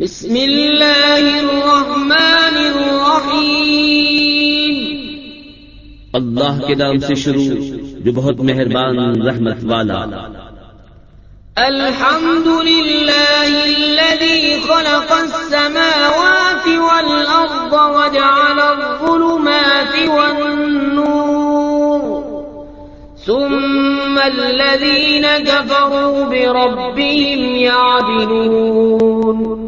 بسم اللہ الرحمن الرحیم. اللہ کے نام سے شروع جو بہت مہربان رحمت والا۔ الحمد للہ الذي خلق السماوات والأرض وجعل الظلمات والنور. ثم الذين كفروا بربهم يعدلون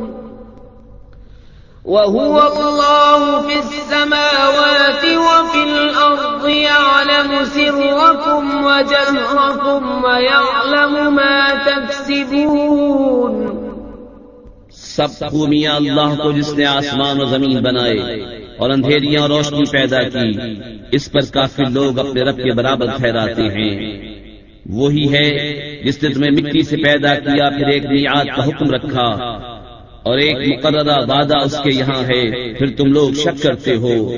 وهو الله في السماوات وفي الأرض يعلم سركم وجهركم ويعلم ما تكسبون سب خومیاں اللہ کو جس نے آسمان و زمین بنائے اور اندھیریاں روشنی پیدا کی، اس پر کافی لوگ اپنے رب کے برابر ٹھہراتے ہیں۔ وہی ہے جس نے تمہیں مٹی سے پیدا کیا، پھر ایک میعاد کا حکم رکھا۔ اور ایک مقررہ وعدہ اس کے یہاں ہے، پھر تم لوگ شک کرتے ہو۔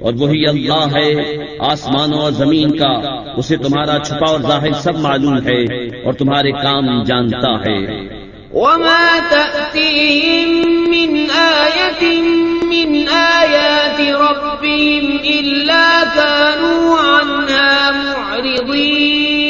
اور وہی اللہ ہے، آسمانوں اور زمین کا، اسے تمہارا چھپا اور ظاہر سب معلوم ہے اور تمہارے کام جانتا ہے۔ وما تأتيهم من آية من آيات ربهم إلا كانوا عنها معرضين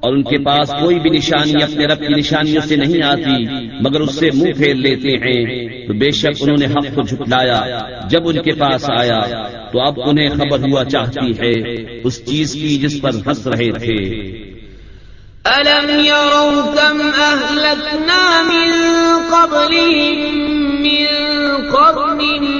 اور ان کے پاس کوئی بھی نشانی اپنے رب کی نشانیوں سے نہیں آتی مگر اس سے منہ پھیر لیتے ہیں۔ تو بے شک انہوں نے حق کو جھٹلایا۔ جب ان کے پاس آیا تو اب انہیں خبر ہوا چاہتی ہے اس چیز کی جس پر ہنس رہے تھے۔ ألم يروا كم أهلكنا من قبلهم من قرن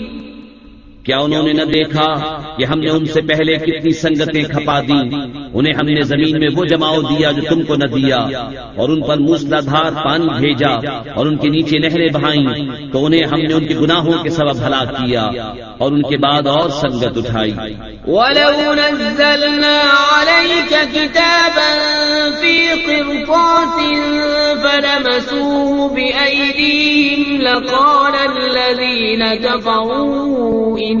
کیا انہوں نے نہ دیکھا کہ ہم نے ان سے پہلے کتنی سنگتیں کھپا دی انہیں ہم نے زمین میں وہ جماؤ دیا جو تم کو نہ دیا، اور ان پر موسلا دھار پانی بھیجا اور ان کے نیچے نہریں بہائیں، تو انہیں ہم نے ان کے گناہوں کے سبب ہلاک کیا اور ان کے بعد اور سنگت اٹھائی۔ ولو نزلنا عليك كتابا في قرطاس فلمسوه بأيديهم لقال الذين كفروا إن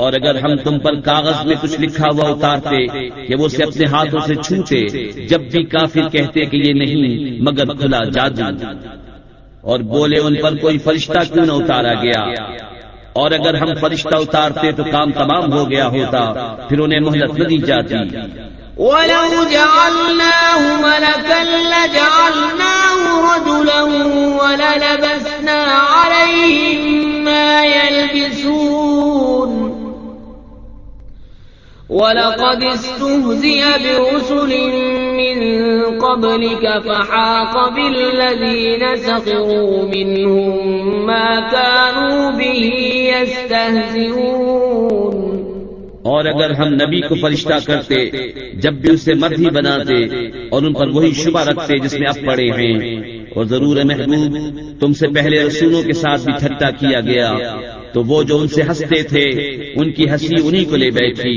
اور اگر ہم تم پر کاغذ میں کچھ لکھا ہوا اتارتے کہ وہ اسے اپنے ہاتھوں سے چھوتے، جب بھی کافر کہتے کہ یہ نہیں، مگر کھلا جادو۔ اور بولے ان پر کوئی فرشتہ کیوں نہ اتارا گیا؟ اور اگر ہم فرشتہ اتارتے تو کام تمام ہو گیا ہوتا، پھر انہیں مہلت نہ دی جاتی۔ ولو جعلناه ملكا لجعلناه رجلا وللبسنا عليهم ما يلبسون ولقد استهزئ برسل من قبلك فحاق بالذين سخروا منهم ما كانوا به يستهزئون اور اگر ہم نبی کو فرشتہ کرتے، جب بھی اسے مرد ہی بناتے اور ان پر وہی شبہ رکھتے جس میں اب پڑے ہیں، اور ضرور محبوب، تم سے پہلے رسولوں کے ساتھ بھی ٹھٹا کیا گیا، تو وہ جو ان سے ہنستے تھے، ان کی ہنسی انہی کو لے بیٹھی۔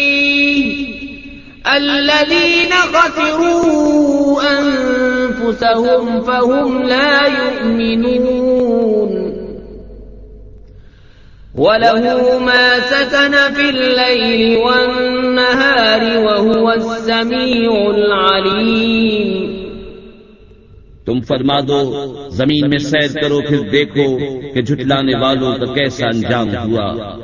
الذين خسروا أنفسهم فهم لا يؤمنون. وله ما سكن في الليل والنهار وهو السميع العليم. تم فرما دو، زمین میں سیر کرو، پھر دیکھو کہ جھٹلانے والوں کا کیسا انجام ہوا۔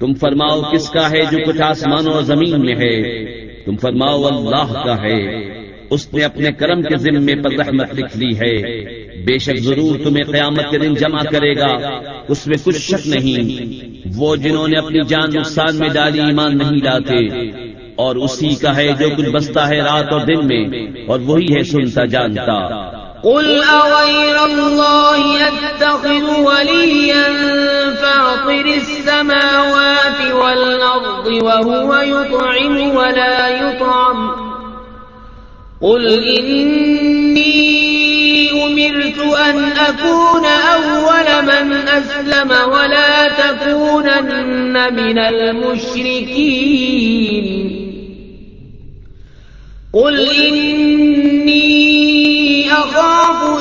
تم فرماؤ کس کا ہے جو کچھ آسمانوں اور زمین میں ہے؟ تم فرماؤ اللہ کا ہے۔ اس نے اپنے کرم کے ذمے پر رحمت لکھ لی ہے۔ بے شک ضرور تمہیں قیامت کے دن جمع کرے گا۔ اس میں کچھ شک نہیں۔ وہ جنہوں نے اپنی جان نقصان میں ڈالی ایمان نہیں لاتے اور اسی کا ہے جو کچھ بستا ہے رات اور دن میں۔ اور وہی ہے سنتا جانتا۔ قل أغير الله أتخذ وليا فاطر السماوات والأرض وهو يطعم ولا يطعم قل إني أمرت أن أكون أول من أسلم ولا تكونن من المشركين قل إني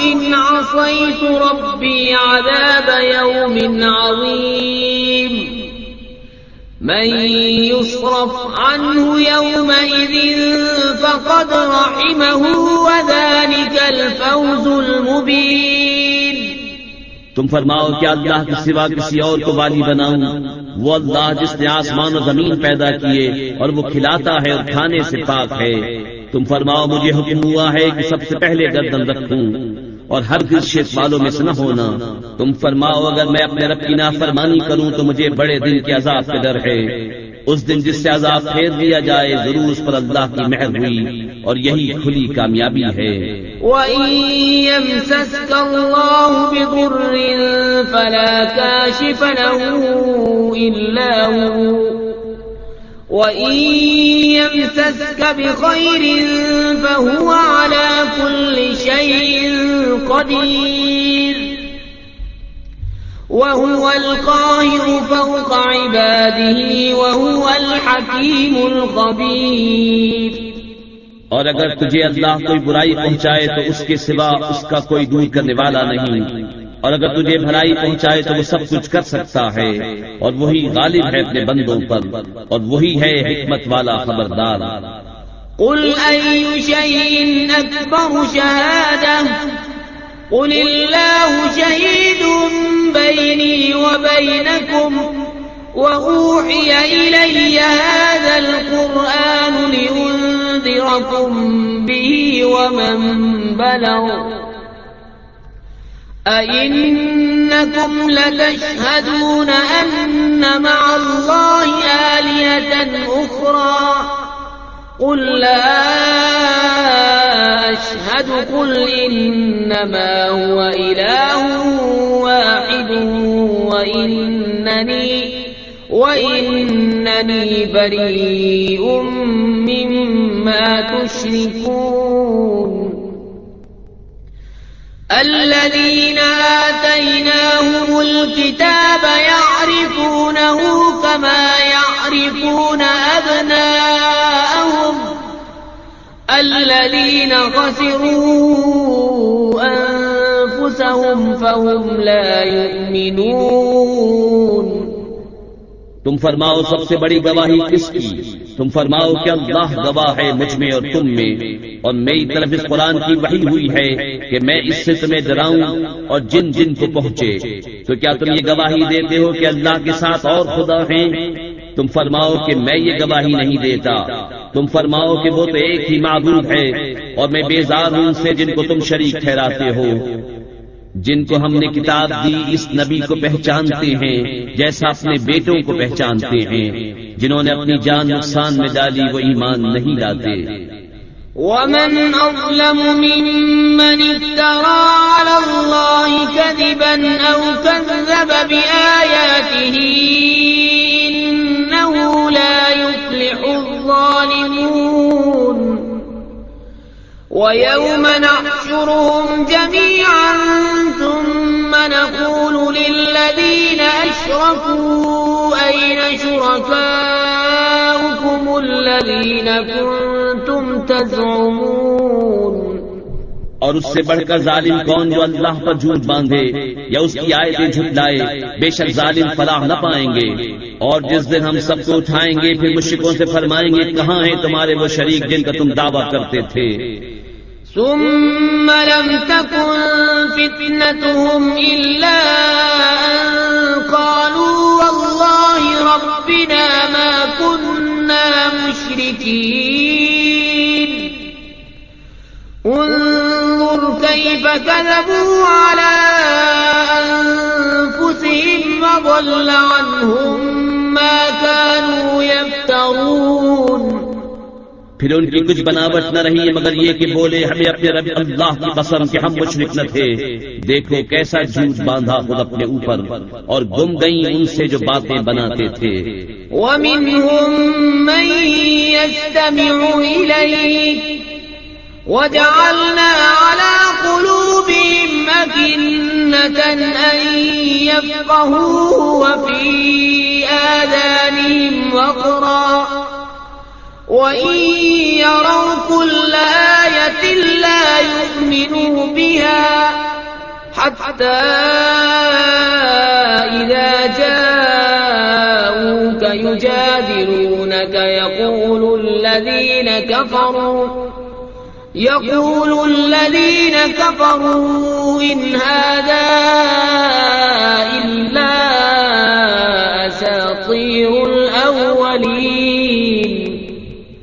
إن عصيت ربي عذاب يوم عظيم. من يصرف عنه يومئذ فقد رحمه وذلك الفوز المبين. تم فرماؤ کیا اللہ کے سوا کسی اور کو والی بناؤں۔ وہ اللہ جس نے آسمان و زمین پیدا کیے اور وہ کھلاتا ہے اور کھانے سے پاک ہے۔ تم فرماؤ مجھے حکم ہوا ہے کہ سب سے پہلے گردن رکھوں۔ اور ہر شیخ والوں میں سے نہ ہونا۔ تم فرماؤ، اگر میں اپنے رب کی نافرمانی کروں تو مجھے بڑے دن کے عذاب کا ڈر ہے۔ اس دن جس سے عذاب پھیر دیا جائے، ضرور اس پر اللہ کی مہر ہوئی۔ اور یہی کھلی کامیابی ہے۔ وَإِن يَمْسَسْكَ اللَّهُ بِضُرٍّ فَلَا كَاشِفَ لَهُ إِلَّا هُوَ۔ وَإِن يَمْسَسْكَ بِخَيْرٍ فَهُوَ عَلَى كُلِّ شَيْءٍ قَدِيرٌ وَهُوَ الْقَاهِرُ فَوْقَ عِبَادِهِ وَهُوَ الْحَكِيمُ الْخَبِيرُ اور اگر تجھے اللہ کوئی برائی پہنچائے تو اس کے سوا اس کا کوئی دور کرنے والا نہیں۔ اور اگر تجھے بھلائی پہنچائے تو وہ سب کچھ کر سکتا ہے۔ اور وہی غالب ہے اپنے بندوں پر۔ اور وہی ہے حکمت والا خبردار۔ قل أي شيء أكبر شهادة؟ قل الله شهيد بيني وبينكم وأوحي إلي هذا القرآن لأنذركم به ومن بلغ أئنكم لتشهدون أن مع الله آلية أخرى قل لا أشهد قل إنما هو إله واحد وإنني وإنني بريء مما تشركون الذين آتيناهم الكتاب يعرفونه كما يعرفون أبناءهم الذين خسروا أنفسهم فهم لا يؤمنون تم فرماؤ سب سے بڑی گواہی کس کی؟ تم فرماؤ کہ اللہ گواہ ہے مجھ میں اور تم میں۔ اور میری طرف اس قرآن کی وحی ہوئی ہے کہ میں اس سے تمہیں ڈراؤں اور جن جن کو پہنچے۔ تو کیا تم یہ گواہی دیتے ہو کہ اللہ کے ساتھ اور خدا ہیں؟ تم فرماؤ کہ میں یہ گواہی نہیں دیتا۔ تم فرماؤ کہ وہ تو ایک ہی معبود ہے اور میں بیزار ہوں سے جن کو تم شریک ٹھہراتے ہو۔ جن کو ہم نے کتاب دی اس نبی کو پہچانتے ہیں جیسا اپنے بیٹوں کو پہچانتے ہیں جنہوں نے اپنی جان نقصان میں ڈالی وہ ایمان نہیں لاتے۔ ومن أظلم ممن افترى على الله كذبا أو كذب بآياته إنه لا يفلح الظالمون ويوم نحشرهم جميعا ثم نقول للذين أشركوا أين شركاؤكم الذين كنتم تزعمون؟ اور اس سے بڑھ کر ظالم کون جو اللہ پر جھوٹ باندھے یا اس کی آیتیں جھٹلائے بے شک ظالم فلاح نہ پائیں گے۔ اور جس دن ہم سب کو اٹھائیں گے، پھر مشرکوں سے فرمائیں گے، کہاں ہیں تمہارے وہ شریک جن کا تم دعویٰ کرتے تھے؟ ثم لم تكن فتنتهم إلا أن قالوا والله ربنا ما كنا مشركين. انظر كيف كذب پھر ان کی کچھ بناوٹ نہ رہی، مگر یہ کہ بولے، ہمیں اپنے رب اللہ کی قسم کہ ہم مشرک نہ تھے۔ دیکھو کیسا جھوٹ باندھا خود اپنے اوپر، اور گم گئی ان سے جو باتیں بناتے تھے۔ وَمِنْهُمْ مَنْ يَسْتَمِعُ إِلَيْكَ وجعلنا على قلوبهم أكنة أن يفقهوا وفي آذانهم وقرا۔ وإن يروا كل آية لا يؤمنوا بها حتى إذا جاءوك يجادلونك يقول الذين كفروا يقول الذين كفروا إن هذا إلا أساطير الأولين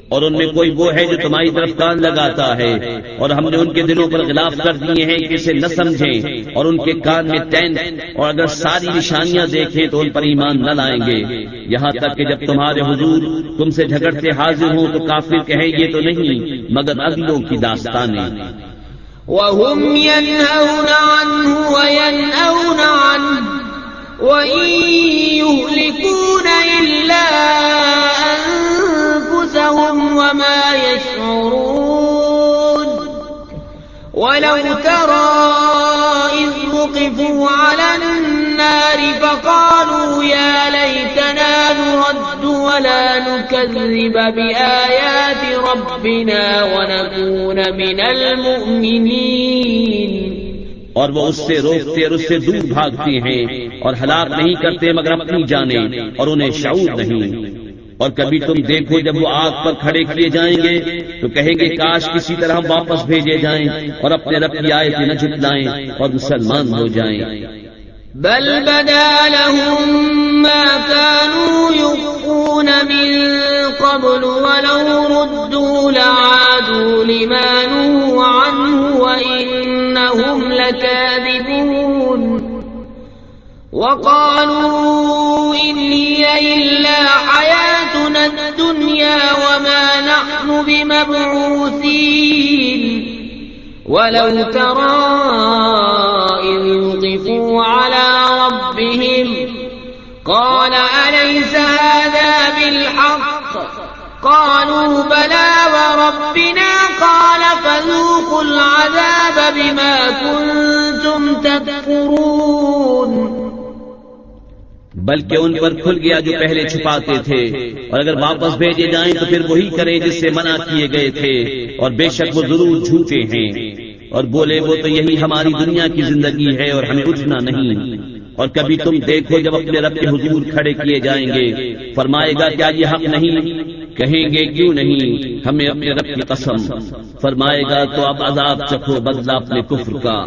اور ان میں کوئی وہ ہے جو تمہاری طرف کان لگاتا ہے۔ اور ہم نے ان کے دلوں پر غلاف کر دیے ہیں کہ اسے نہ سمجھیں اور ان کے کان میں تین۔ اور اگر ساری نشانیاں دیکھیں تو ان پر ایمان نہ لائیں گے۔ یہاں تک کہ جب تمہارے حضور تم سے جھگڑتے حاضر ہوں تو کافر کہیں یہ تو نہیں، مگر اگلوں کی داستانیں۔ وهم ينهون عنه وينأون عنه۔ وإن يهلكون إلا أنفسهم وما يشعرون. ولو ترى إذ وقفوا على النار فقالوا يا ليتنا نرد ولا نكذب بآيات ربنا ونكون من المؤمنين. اور وہ اس سے روکتے اور اس سے دور بھاگتے ہیں اور ہلاک نہیں کرتے مگر اپنی جانے اور انہیں شعور نہیں۔ اور کبھی تم دیکھو جب وہ آگ پر کھڑے کیے جائیں گے، تو کہیں گے کاش کسی طرح واپس بھیجے جائیں اور اپنے رب کی آیتیں نہ جھٹلائیں اور مسلمان ہو جائیں۔ بل بدا لهم ما كانوا يخفون من قبل ولو ردوا لعادوا لما نهوا عنه وإنهم لكاذبون۔ وقالوا إن هي إلا حياتنا الدنيا وما نحن بمبعوثين. ولو ترى إذ يوقفوا على ربهم، قال أليس هذا بالحق؟ قالوا بلى وربنا قال فذوقوا العذاب بما كنتم تكفرون. بلکہ ان پر کھل گیا جو پہلے چھپاتے تھے۔ اور اگر واپس بھیجے جائیں تو پھر وہی کریں جس سے منع کیے گئے تھے۔ اور بے شک وہ ضرور جھوٹے ہیں۔ اور بولے وہ تو یہی ہماری دنیا کی زندگی ہے اور ہمیں اٹھنا نہیں۔ اور کبھی تم دیکھو جب اپنے رب کے حضور کھڑے کیے جائیں گے۔ فرمائے گا کیا یہ حق نہیں؟ کہیں گے کیوں نہیں؟ ہمیں اپنے رب کی قسم۔ فرمائے گا تو اب عذاب چکھو بدلا اپنے کفر کا۔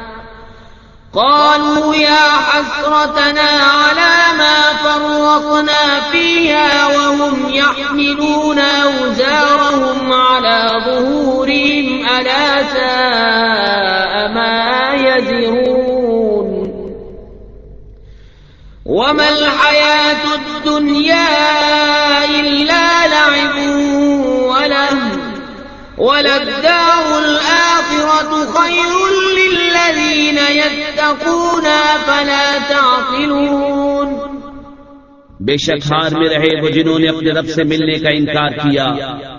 قالوا يا حسرتنا على ما فرطنا فيها وهم يحملون أوزارهم على ظهورهم ألا ساء ما يزرون وما الحياة الدنيا إلا لعب وله وللدار الآخرة خير للذين يتقون فلا تعقلون. بے شک ہار میں رہے وہ جنہوں نے اپنے رب سے ملنے کا انکار کیا،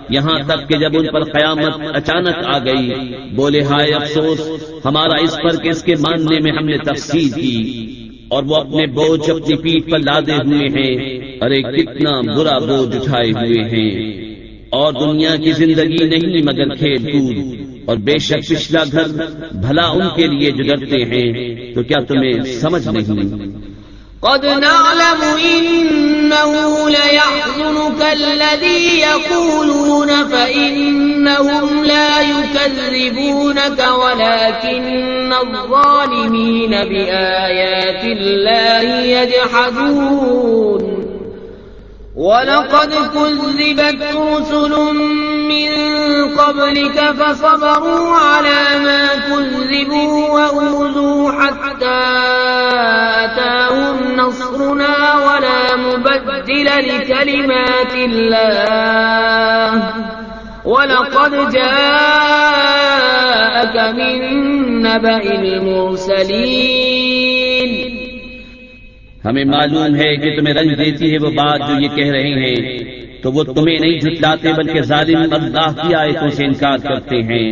یہاں تک کہ جب ان پر قیامت اچانک آ گئی، بولے، ہائے افسوس، ہمارا اس پر کہ اس کے ماننے میں ہم نے تفصیل کی، اور وہ اپنے بوجھ اپنی پیٹ پر لادے ہوئے ہیں، ارے، کتنا برا بوجھ اٹھائے ہوئے ہیں۔ اور دنیا کی زندگی نہیں مگر کھیل کود۔ اور بے شک پچھلا گھر بھلا ان کے لیے جو ڈرتے ہیں، تو کیا تمہیں سمجھ نہیں؟ قد نعلم إنه ليحزنك الذي يقولون فإنهم لا يكذبونك ولكن الظالمين بآيات الله يجحدون. ولقد كذبت رسل من قبلك فصبروا على ما كذبوا وأوذوا حتى أتاهم نصرنا ولا مبدل لكلمات الله. ولقد جاءك من نبأ المرسلين. ہمیں معلوم ہے کہ تمہیں رنج دیتی ہے وہ بات جو یہ کہہ رہے ہیں۔ تو وہ تمہیں نہیں جھٹلاتے بلکہ ظالم اللہ کی آیتوں سے انکار کرتے ہیں۔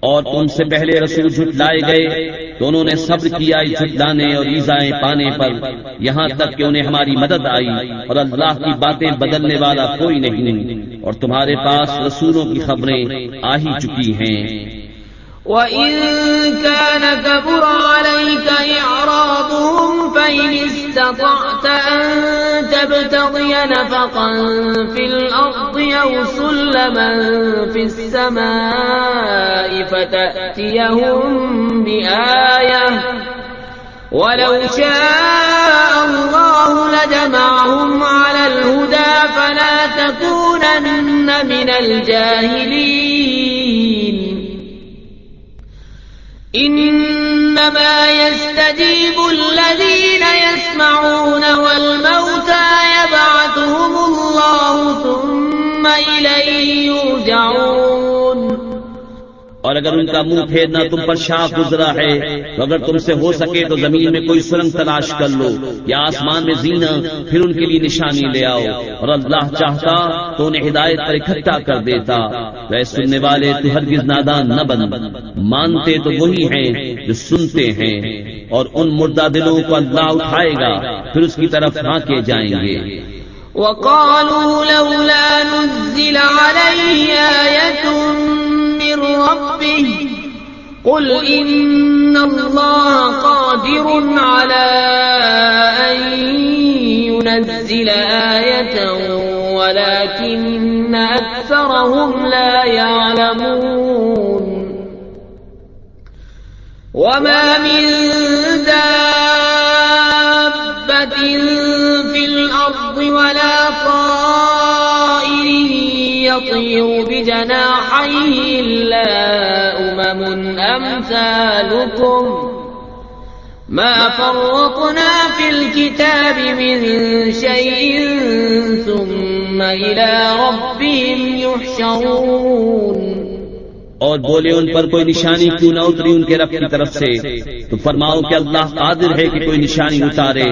اور تم سے پہلے رسول جھٹلائے گئے، تو انہوں نے صبر کیا جھٹلانے اور ایزائیں پانے پر۔ یہاں تک کہ انہیں ہماری مدد آئی اور اللہ کی باتیں بدلنے والا کوئی نہیں۔ اور تمہارے پاس رسولوں کی خبریں آ ہی چکی ہیں۔ وَإِن كَانَ كَبُرَ عَلَيْكَ إِعْرَاضُهُمْ فَإِنِ اسْتَطَعْتَ أَن تَبْتَغِيَ نَفَقًا فِي الْأَرْضِ أَوْ سُلَّمًا فِي السَّمَاءِ فَتَأْتِيَهُم بِآيَةٍ وَلَوْ شَاءَ اللَّهُ لَجَمَعَهُمْ عَلَى الْهُدَى فَلَا تَكُونَنَّ مِنَ الْجَاهِلِينَ انما يستجيب الذين يسمعون والموتى يبعثهم اور اگر ان کا منہ پھیرنا تم پر شاہ گزرا ہے تو اگر تم سے ہو سکے تو زمین میں کوئی سرنگ تلاش کر لو یا آسمان میں زینا پھر ان کے لیے نشانی لے آؤ۔ اور اللہ چاہتا تو انہیں ہدایت پر اکٹھا کر دیتا۔ سننے والے تو ہرگز نادان نہ بن۔ مانتے تو وہی ہیں جو سنتے ہیں۔ اور ان مردہ دلوں کو اللہ اٹھائے گا، پھر اس کی طرف ہانکے جائیں گے۔ وقالوا لولا نزل عليه آية من ربه قل إن الله قادر على أن ينزل آية ولكن أكثرهم لا يعلمون وما من دابة في الأرض ولا طائر يطير بجناحيه إلا أمم أمثالكم. ما فرطنا في الكتاب من شيء ثم إلى ربهم يحشرون. اور بولے ان پر کوئی نشانی کیوں نہ اتری ان کے رب کی طرف سے؟ تو فرماؤ کہ اللہ قادر ہے کہ کوئی نشانی اتارے،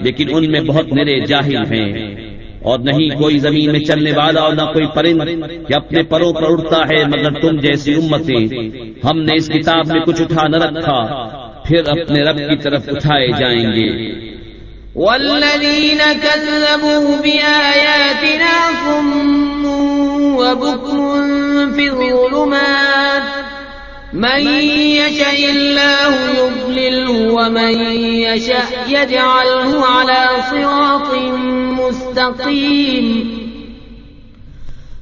لیکن ان میں بہت نرے جاہل ہیں۔ اور نہیں کوئی زمین میں چلنے والا اور نہ کوئی پرند کہ اپنے پروں پر اڑتا ہے مگر تم جیسی امتیں ہم نے اس کتاب میں کچھ اٹھا نہ رکھا پھر اپنے رب کی طرف اٹھائے جائیں گے۔ والذين كذبوا بآياتنا صم وبكم في الظلمات۔ من يشاء الله يضلله ومن يشاء يجعله على صراط مستقيم.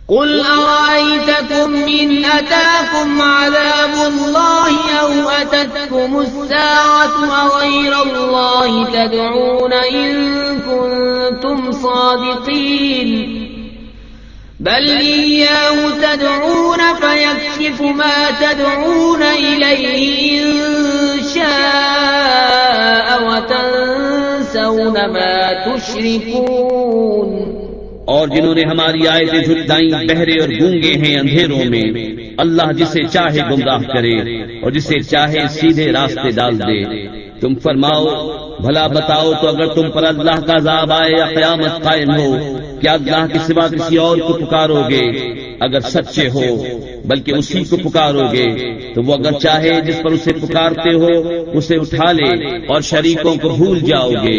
قل أرأيتكم إن أتاكم عذاب الله أو أتتكم الساعة أغير الله تدعون إن كنتم صادقين. بل إياه تدعون فيكشف ما تدعون إليه إن شاء وتنسون ما تشركون اور جنہوں نے ہماری آیتیں جھٹائیں بہرے اور گونگے ہیں اندھیروں میں، اللہ جسے چاہے گمراہ کرے اور جسے چاہے سیدھے راستے ڈال دے۔ تم فرماؤ، بھلا بتاؤ تو اگر تم پر اللہ کا عذاب آئے یا قیامت قائم ہو، کیا اللہ کے سوا کسی اور کو پکارو گے؟ اگر سچے ہو، بلکہ اسی کو پکارو گے، تو وہ اگر چاہے جس پر اسے پکارتے ہو، اسے اٹھا لے اور شریکوں کو بھول جاؤ گے۔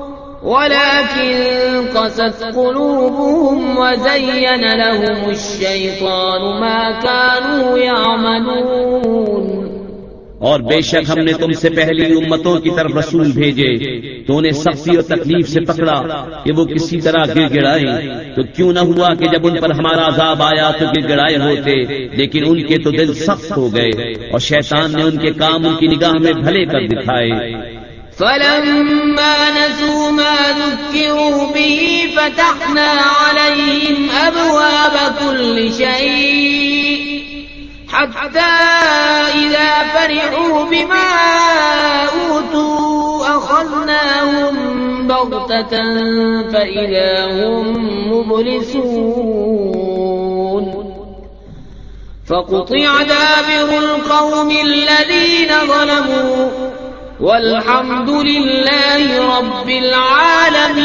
ولكن قست قلوبهم وزين لهم الشيطان ما كانوا يعملون. اور بے شک ہم نے تم سے پہلی امتوں کی طرف رسول بھیجے، تو انہیں سختی اور تکلیف سے پکڑا کہ وہ کسی طرح گر گڑائے تو کیوں نہ ہوا کہ جب ان پر ہمارا عذاب آیا تو گر گڑائے ہوتے، لیکن ان کے تو دل سخت ہو گئے اور شیطان نے ان کے کام ان کی نگاہ میں بھلے کر دکھائے۔ فلما نسوا ما ذكروا به فتحنا عليهم أبواب كل شيء حتى إذا فرحوا بما أوتوا أخذناهم بغتة فإذا هم مبلسون فقطع دابر القوم الذين ظلموا والحمد لله رب العالمين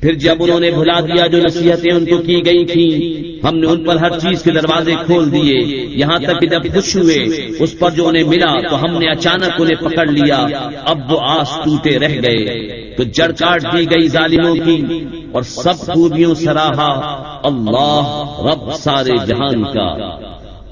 پھر جب انہوں نے بھلا دیا جو نصیحتیں ان کو کی گئی تھیں، ہم نے ان پر ہر چیز کے دروازے کھول دیے۔ یہاں تک کہ جب خوش ہوئے، اس پر جو انہیں ملا تو ہم نے اچانک انہیں پکڑ لیا۔ اب وہ آس ٹوٹے رہ گئے۔ تو جڑ کاٹ دی گئی ظالموں کی اور سب خوبیوں سراہا اللہ رب سارے جہان کا۔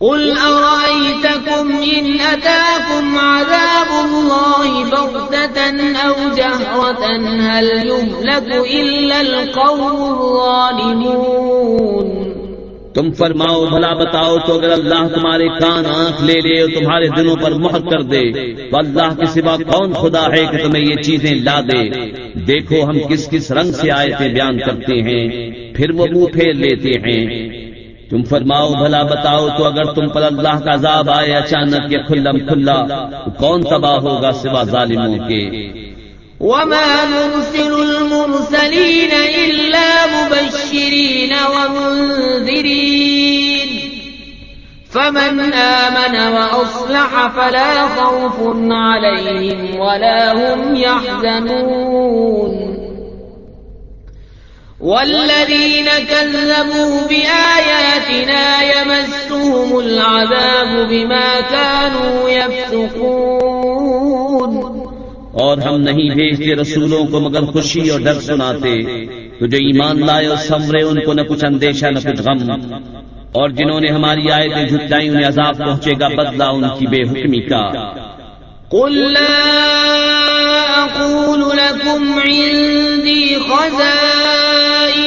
قل أرأيتكم إن أتاكم عذاب الله بغتة أو جهرة؟ هل يهلك إلا القوم الظالمون؟ تم فرماؤ، بھلا بتاؤ تو اگر اللہ تمہارے کان آنکھ لے لے اور تمہارے دلوں پر مہر کر دے، تو اللہ کے سوا کون خدا ہے کہ تمہیں یہ چیزیں لا دے؟ دیکھو ہم کس کس رنگ سے آئے تھے بیان کرتے ہیں، پھر وہ منہ پھیر لیتے ہیں۔ تم فرماؤ، بھلا بتاؤ تو اگر تم پر اللہ کا عذاب آئے اچانک یا کھلم کھلا تو کون تباہ ہوگا سوا ظالموں کے؟ وما نرسل المرسلين إلا مبشرين ومنذرين فمن آمن وأصلح فلا خوف عليهم ولا هم يحزنون والذين كذبوا بآياتنا يمسهم العذاب بما كانوا يفسقون اور ہم نہیں بھیجتے رسولوں کو مگر خوشی اور ڈر سناتے تو جو ایمان لائے اور سمرے ان کو نہ کچھ اندیشہ نہ کچھ غم۔ اور جنہوں نے ہماری آیتیں جھٹائیں انہیں عذاب پہنچے گا بدلہ ان کی بے حکمی کا۔ قل لا أقول لكم عندي خزائن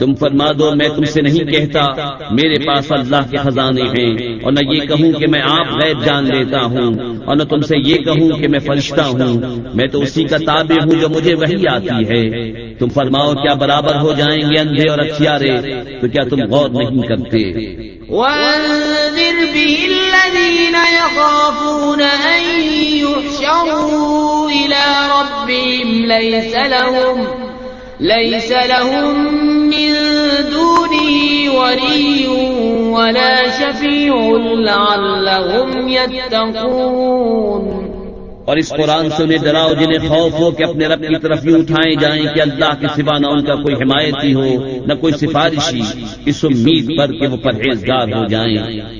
تم فرما دو، میں تم سے نہیں کہتا، میرے پاس اللہ کے خزانے ہیں اور نہ یہ کہوں کہ میں آپ غیب جان لیتا ہوں اور نہ تم سے یہ کہوں کہ میں فرشتہ ہوں۔ میں تو اسی کا تابع ہوں جو مجھے وہی آتی ہے۔ تم فرماؤ، کیا برابر ہو جائیں گے اندھے اور اچھیارے تو کیا تم غور نہیں کرتے؟ وانذر به الذين يخافون ليس لهم من دونه ولي ولا شفيع لعلهم يتقون. اور اس قرآن سے انہیں ڈراؤ جنہیں خوف ہو کہ اپنے رب کی طرف یوں اٹھائے جائیں کہ اللہ کے سوا نہ ان کا کوئی حمایتی ہو، نہ کوئی سفارشی، اس امید پر کہ وہ پرہیزگار ہو جائیں۔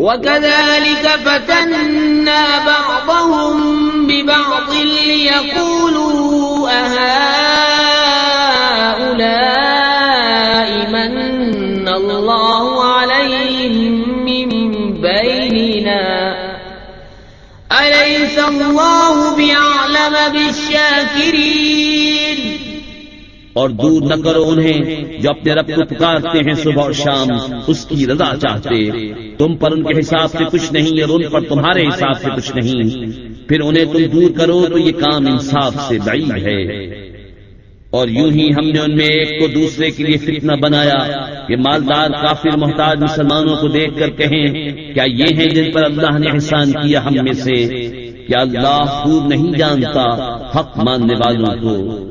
وكذلك فتنا بعضهم ببعض ليقولوا أهؤلاء من الله عليهم من بيننا؟ أليس الله بعلم بالشاكرين؟ اور دور نہ کرو انہیں، جو اپنے رب کو پکارتے ہیں صبح اور شام، اس کی رضا چاہتے۔ تم پر ان کے حساب سے کچھ نہیں اور ان پر تمہارے حساب سے کچھ نہیں۔ پھر انہیں تم دور کرو تو یہ کام انصاف سے بعید ہے۔ اور یوں ہی ہم نے ان میں ایک کو دوسرے کے لیے فتنہ بنایا۔ کہ مالدار کافر محتاج مسلمانوں کو دیکھ کر کہیں، کیا یہ ہیں جن پر اللہ نے احسان کیا ہم میں سے؟ کیا اللہ خوب نہیں جانتا حق ماننے والوں کو؟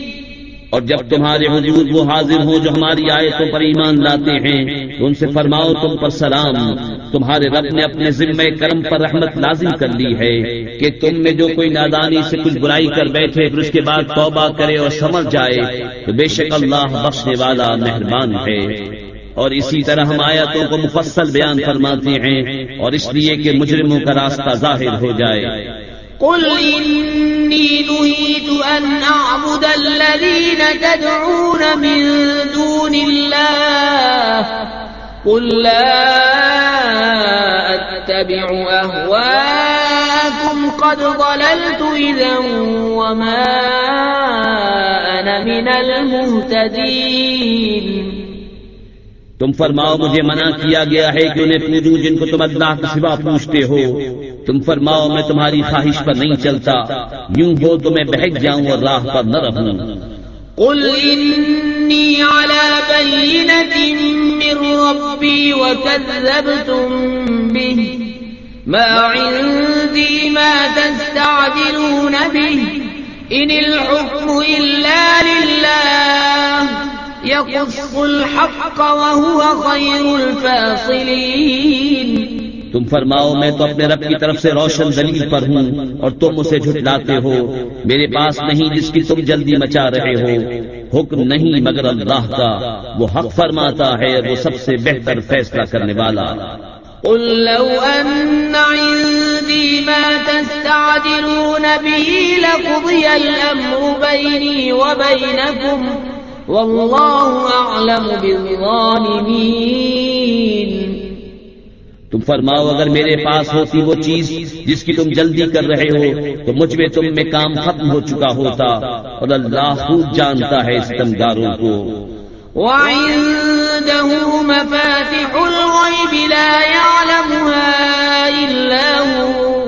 اور جب تمہارے حضور وہ حاضر ہوں جو ہماری آیتوں پر ایمان لاتے ہیں، تو ان سے فرماؤ تم پر سلام۔ تمہارے رب نے اپنے ذمہ کرم پر رحمت لازم کر لی ہے کہ تم میں جو کوئی نادانی سے کچھ برائی کر بیٹھے، پھر اس کے بعد توبہ کرے اور سمجھ جائے، تو بے شک اللہ بخشنے والا مہربان ہے۔ اور اسی طرح ہم آیتوں کو مفصل بیان فرماتے ہیں اور اس لیے کہ مجرموں کا راستہ ظاہر ہو جائے۔ قل إني نهيت أن أعبد الذين تدعون من دون الله. قل لا أتبع أهواكم. قد ضللت إذا وما أنا من المهتدين. تم فرماؤ مجھے منع کیا گیا ہے کہ انہیں پوجوں جن کو تم اللہ کے سوا پوچھتے ہو. تم فرماؤ میں تمہاری خواہش پر نہیں چلتا۔ یوں ہو تو میں بہک جاؤں اور راہ پر نہ رہوں۔ قل إني على بينة من ربي وكذبتم به ما عندي ما تستعجلون به إن الحكم إلا لله يقص الحق وهو خير الفاصلين تم فرماؤ، میں تو اپنے رب کی طرف سے روشن دلیل پر ہوں اور تم اسے جھٹلاتے ہو۔ میرے پاس نہیں جس کی تم جلدی مچا رہے ہو۔ حکم نہیں مگر اللہ کا۔ وہ حق فرماتا ہے، وہ سب سے بہتر فیصلہ کرنے والا۔ قل لو أن عندي ما تستعجلون به لقضي الأمر بيني وبينكم والله أعلم بالظالمين. تم فرماؤ اگر میرے پاس ہوتی وہ چیز جس کی تم جلدی کر رہے ہو، تو مجھ میں تم میں کام ختم ہو چکا ہوتا اور اللہ خوب جانتا ہے ستمداروں کو۔ وعنده مفاتح الغيب لا يعلمها إلا هو،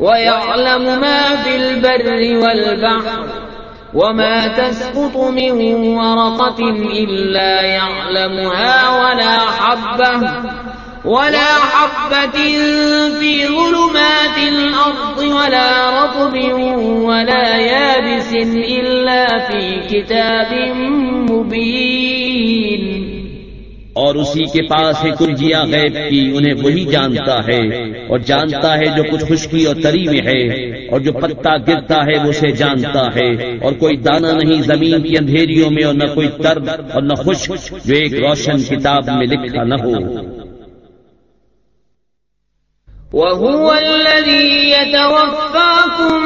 ويعلم ما في البر والبحر، وما تسقط من ورقة إلا يعلمها ولا حبة ولا حبة في ظلمات الأرض ولا رطب ولا يابس إلا في كتاب مبين. اور اسی کے پاس ہے کرجیا غیب کی، انہیں وہی جانتا ہے، اور جانتا ہے جو کچھ خشکی اور تری میں ہے، اور جو پتا گرتا ہے وہ اسے جانتا ہے، اور کوئی دانا نہیں زمین کی اندھیریوں میں، اور نہ کوئی ترد اور نہ خشک جو ایک روشن کتاب میں لکھا نہ ہو۔ وهو الذي يتوفاكم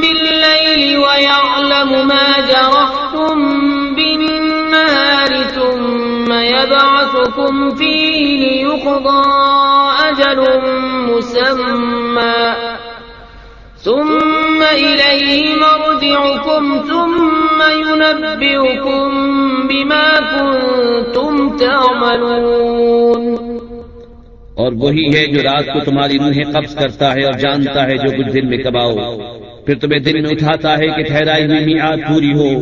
بالليل ويعلم ما جرحتم بالنهار ثم يبعثكم فيه ليقضى أجل مسمى. ثم إليه مرجعكم، ثم ينبئكم بما كنتم تعملون. اور وہی ہے جو رات کو تمہاری روحیں قبض کرتا ہے اور جانتا ہے جو کچھ دن میں کباؤ۔ پھر تمہیں دن میں اٹھاتا ہے کہ ٹھہرائی ہوئی میعاد پوری ہو۔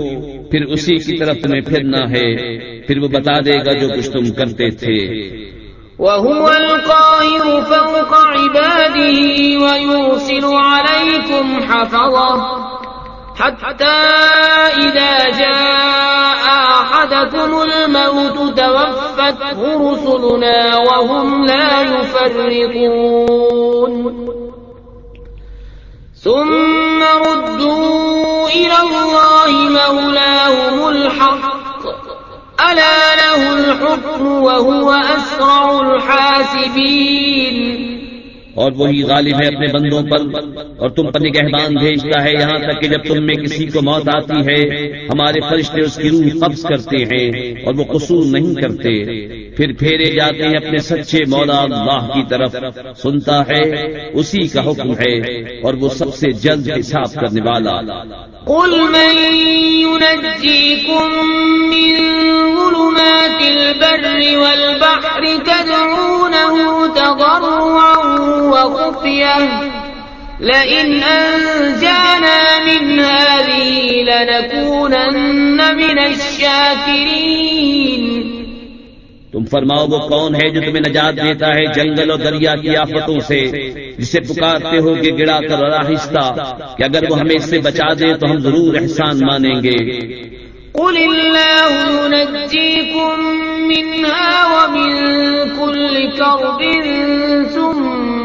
پھر اسی کی طرف تمہیں پھرنا ہے۔ پھر وہ بتا دے گا جو کچھ تم کرتے تھے۔ وهو القاهر فوق عباده ويرسل عليكم حفظه۔ حتى إذا جاء أحدكم الموت توفته رسلنا وهم لا يفرقون. ثم ردوا إلى الله مولاهم الحق. ألا له الحكم وهو أسرع الحاسبين. اور وہی غالب ہے اپنے بندوں پر، اور تم پر نگہبان بھیجتا ہے یہاں تک کہ جب تم میں کسی کو موت آتی ہے، ہمارے فرشتے اس کی روح قبض کرتے ہیں اور وہ قصور نہیں کرتے۔ پھر پھیرے جاتے ہیں اپنے سچے مولا اللہ کی طرف۔ سنتا ہے، اسی کا حکم ہے، اور وہ سب سے جلد حساب کرنے والا۔ قل من ينجيكم من ظلمات البر والبحر تدعونه تضرعا وخفية لئن أنجانا من هذه لنكونن من الشاكرين تم فرماؤ وہ کون ہے جو تمہیں نجات دیتا ہے جنگل اور دریا کی آفتوں سے جسے پکارتے ہو کہ گڑا کر راہستہ کہ اگر وہ ہمیں اس سے بچا دے تو ہم ضرور احسان مانیں گے۔ قل الله ينجيكم منها ومن كل كرب ثم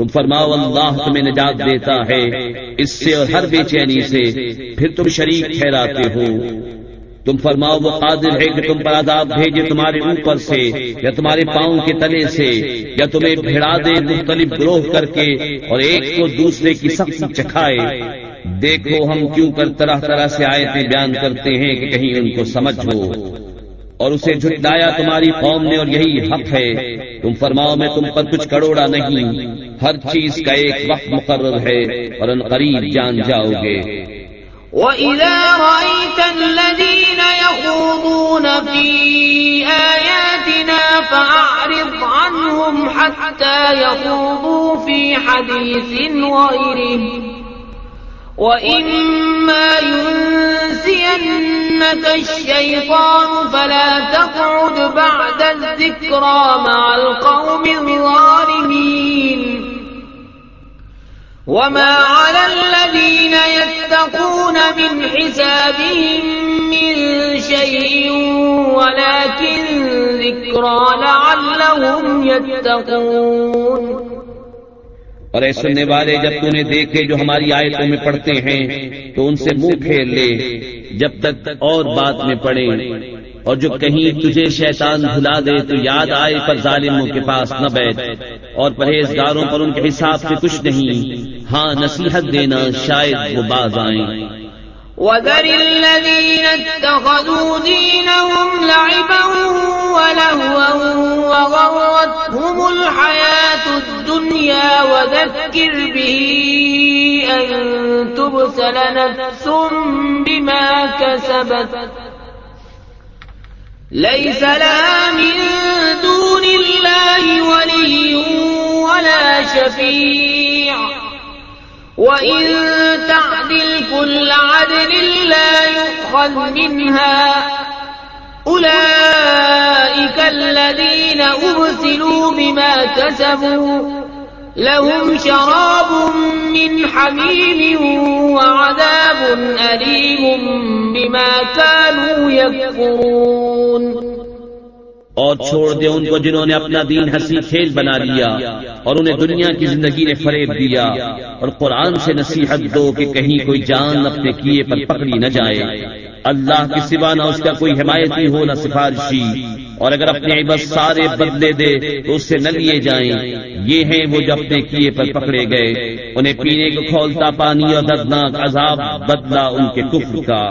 تم فرماؤ اللہ تمہیں نجات دیتا ہے۔ اس سے اور ہر بے چینی سے پھر تم شریک ٹھہراتے ہو۔ تم فرماؤ وہ قادر ہے کہ تم پر عذاب بھیجے تمہارے اوپر سے یا تمہارے پاؤں کے تلے سے یا تمہیں بھیڑا دے مختلف گروہ کر کے اور ایک کو دوسرے کی سختی چکھائے۔ دیکھو ہم کیوں کر طرح طرح سے آیتیں بیان کرتے ہیں کہ کہیں ان کو سمجھ ہو۔ اور اسے جھٹلایا تمہاری قوم نے اور یہی حق ہے۔ تم فرماؤ میں تم پر کچھ کروڑا نہیں، ہر چیز کا ایک وقت مقرر ہے اور ان قریب جان جاؤ گے۔ وَإِذَا رَأَيْتَ الَّذِينَ يَخُوضُونَ فِي آيَاتِنَا فَأَعْرِضْ عَنْهُمْ حَتَّى يَخُوضُوا فِي حَدِيثٍ غَيْرِهِ وَإِمَّا يُنسِيَنَّكَ الشَّيْطَانُ فَلَا تَقْعُدْ بَعْدَ الذِّكْرَى مَعَ الْقَوْمِ الظَّالِمِينَ. وما على الذين يتقون من حسابهم من شيء ولكن الذكرى لعلهم يتقون. اور اے سننے والے، جب تو نے دیکھے جو ہماری آیتوں میں پڑھتے ہیں، تو ان سے منہ پھیر لے۔ جب تک اور بات میں پڑے اور جو کہیں تجھے شیطان بھلا دے تو یاد آئے پر ظالموں کے پاس نہ بیٹھ اور پرہیزگاروں پر ان کے حساب سے کچھ نہیں۔ ہاں نصیحت دینا شاید وہ باز آئیں۔ وذر الذين اتخذوا دينهم لعبا ولهوا وغرتهم الحياة الدنيا وذكر به أن تبسل نفس بما كسبت. ليس لها من دون الله ولي ولا شفيع. وإن تعدل كل عدل لا يؤخذ منها أولئك الذين أبسلوا بما كسبوا لهم شراب من حميم وعذاب أليم بما كانوا يكفرون اور چھوڑ دے ان کو جنہوں نے اپنا دین ہنسی کھیل بنا لیا اور انہیں دنیا کی زندگی نے فریب دیا اور قرآن سے نصیحت دو کہ کہیں کوئی جان اپنے کیے پر پکڑی نہ جائے۔ اللہ کے سوا نہ اس کا کوئی حمایتی ہو نہ سفارشی۔ اور اگر اپنے عبت سارے بدلے دے تو اس سے نہ لیے جائیں۔ یہ ہیں وہ جو اپنے کیے پر پکڑے گئے۔ انہیں پینے کو کھولتا پانی اور دردناک عذاب بدلا ان کے کفر کا۔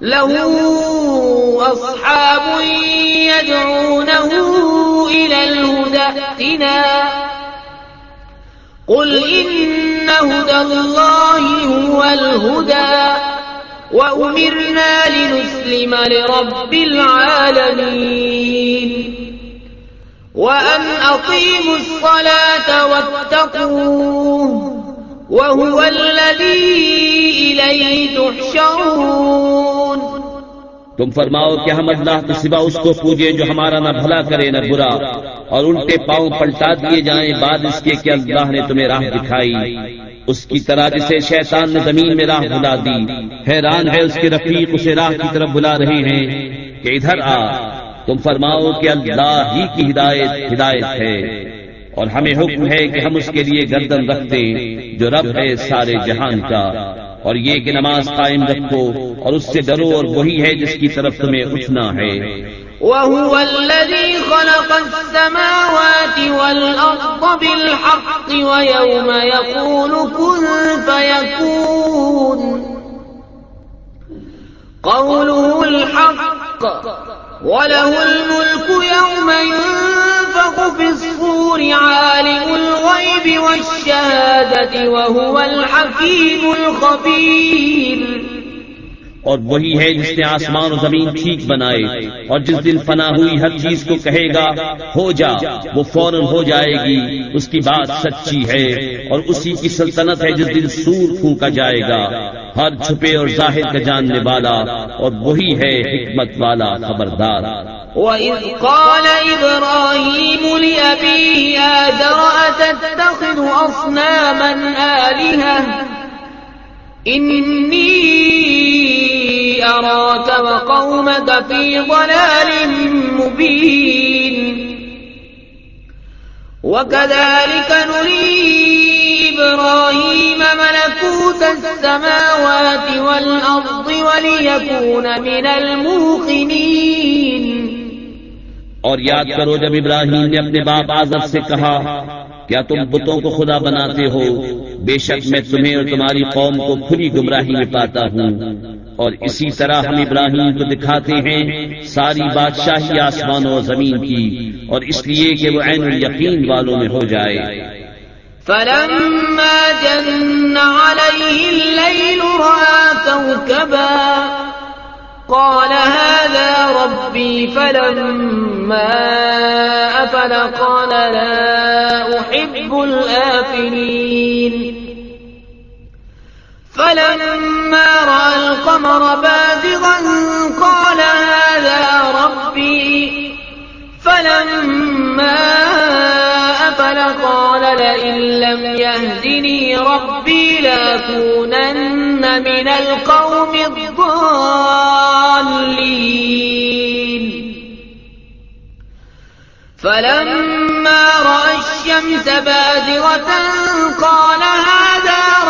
له أصحاب يدعونه إلى الهدى اتنا قل إن هدى الله هو الهدى. وأمرنا لنسلم لرب العالمين. وأن أقيموا الصلاة واتقوه. وهو الذي إليه تحشرون. تم فرماؤ کہ ہم اللہ کے سوا اس کو پوجے جو ہمارا نہ بھلا کرے نہ برا، اور الٹے پاؤں پلٹا دیے جائیں بعد اس کے کہ اللہ نے تمہیں راہ دکھائی۔ اس کی طرح جسے شیطان نے زمین میں راہ بلا دی، حیران ہے اس کے رفیق اسے راہ کی طرف بلا رہے ہیں کہ ادھر آ، تم فرماؤ کہ اللہ ہی کی ہدایت ہدایت ہے۔ اور ہمیں حکم ہے کہ ہم اس کے لیے گردن رکھتے جو رب ہے سارے جہان کا۔ اور یہ کہ نماز قائم رکھو اور اس سے ڈرو اور وہی ہے جس کی طرف تمہیں اٹھنا ہے۔ وهو الذي خلق السماوات والأرض بالحق ويوم يقول كن فيكون۔ قوله الحق۔ وَلَهُ الْمُلْكُ يَوْمَ ينفق فِي الصُّورِ عَالِمُ الْغَيْبِ وَالشَّهَادَةِ وَهُوَ الْحَكِيمُ الْخَبِيرُ. اور وہی ہے جس نے آسمان و زمین ٹھیک بنائے، اور جس دن فنا ہوئی ہر چیز کو کہے گا، ہو جا، وہ فوراً ہو جائے گی، اس کی بات سچی ہے، اور اسی کی سلطنت ہے جس دن سور پھونکا جائے گا ہر چھپے اور ظاہر کا جاننے والا، اور وہی ہے حکمت والا خبردار۔ وَإِذْ قَالَ إِبْرَاهِيمُ لِأَبِيهِ آدَرَ أَتَتَّخِذُ أَصْنَامًا آلِهَةً؟ إني أراك وقومك في ضلال مبين. وكذلك نري إبراهيم ملكوت السماوات والأرض وليكون من الموقنين. اور یاد کرو جب ابراہیم نے اپنے باپ آزب سے کہا، کیا تم بتوں کو خدا بناتے ہو؟ بے شک میں تمہیں اور تمہاری قوم کو کھلی گمراہی میں پاتا ہوں۔ اور اسی طرح ہم ابراہیم کو دکھاتے ہیں ساری بادشاہی آسمان و زمین کی، اور اس لیے کہ وہ عین الیقین والوں میں ہو جائے۔ فلما جن عليه الليل رأى كوكبا، قال هذا ربي فلما أفل قال لا أحب الآفلين فلما رأى القمر بازغا قال هذا ربي. فلما أفل قال لئن لم يهدني ربي لأكونن من القوم الضالين. فلما رأى الشمس بازغة قال هذا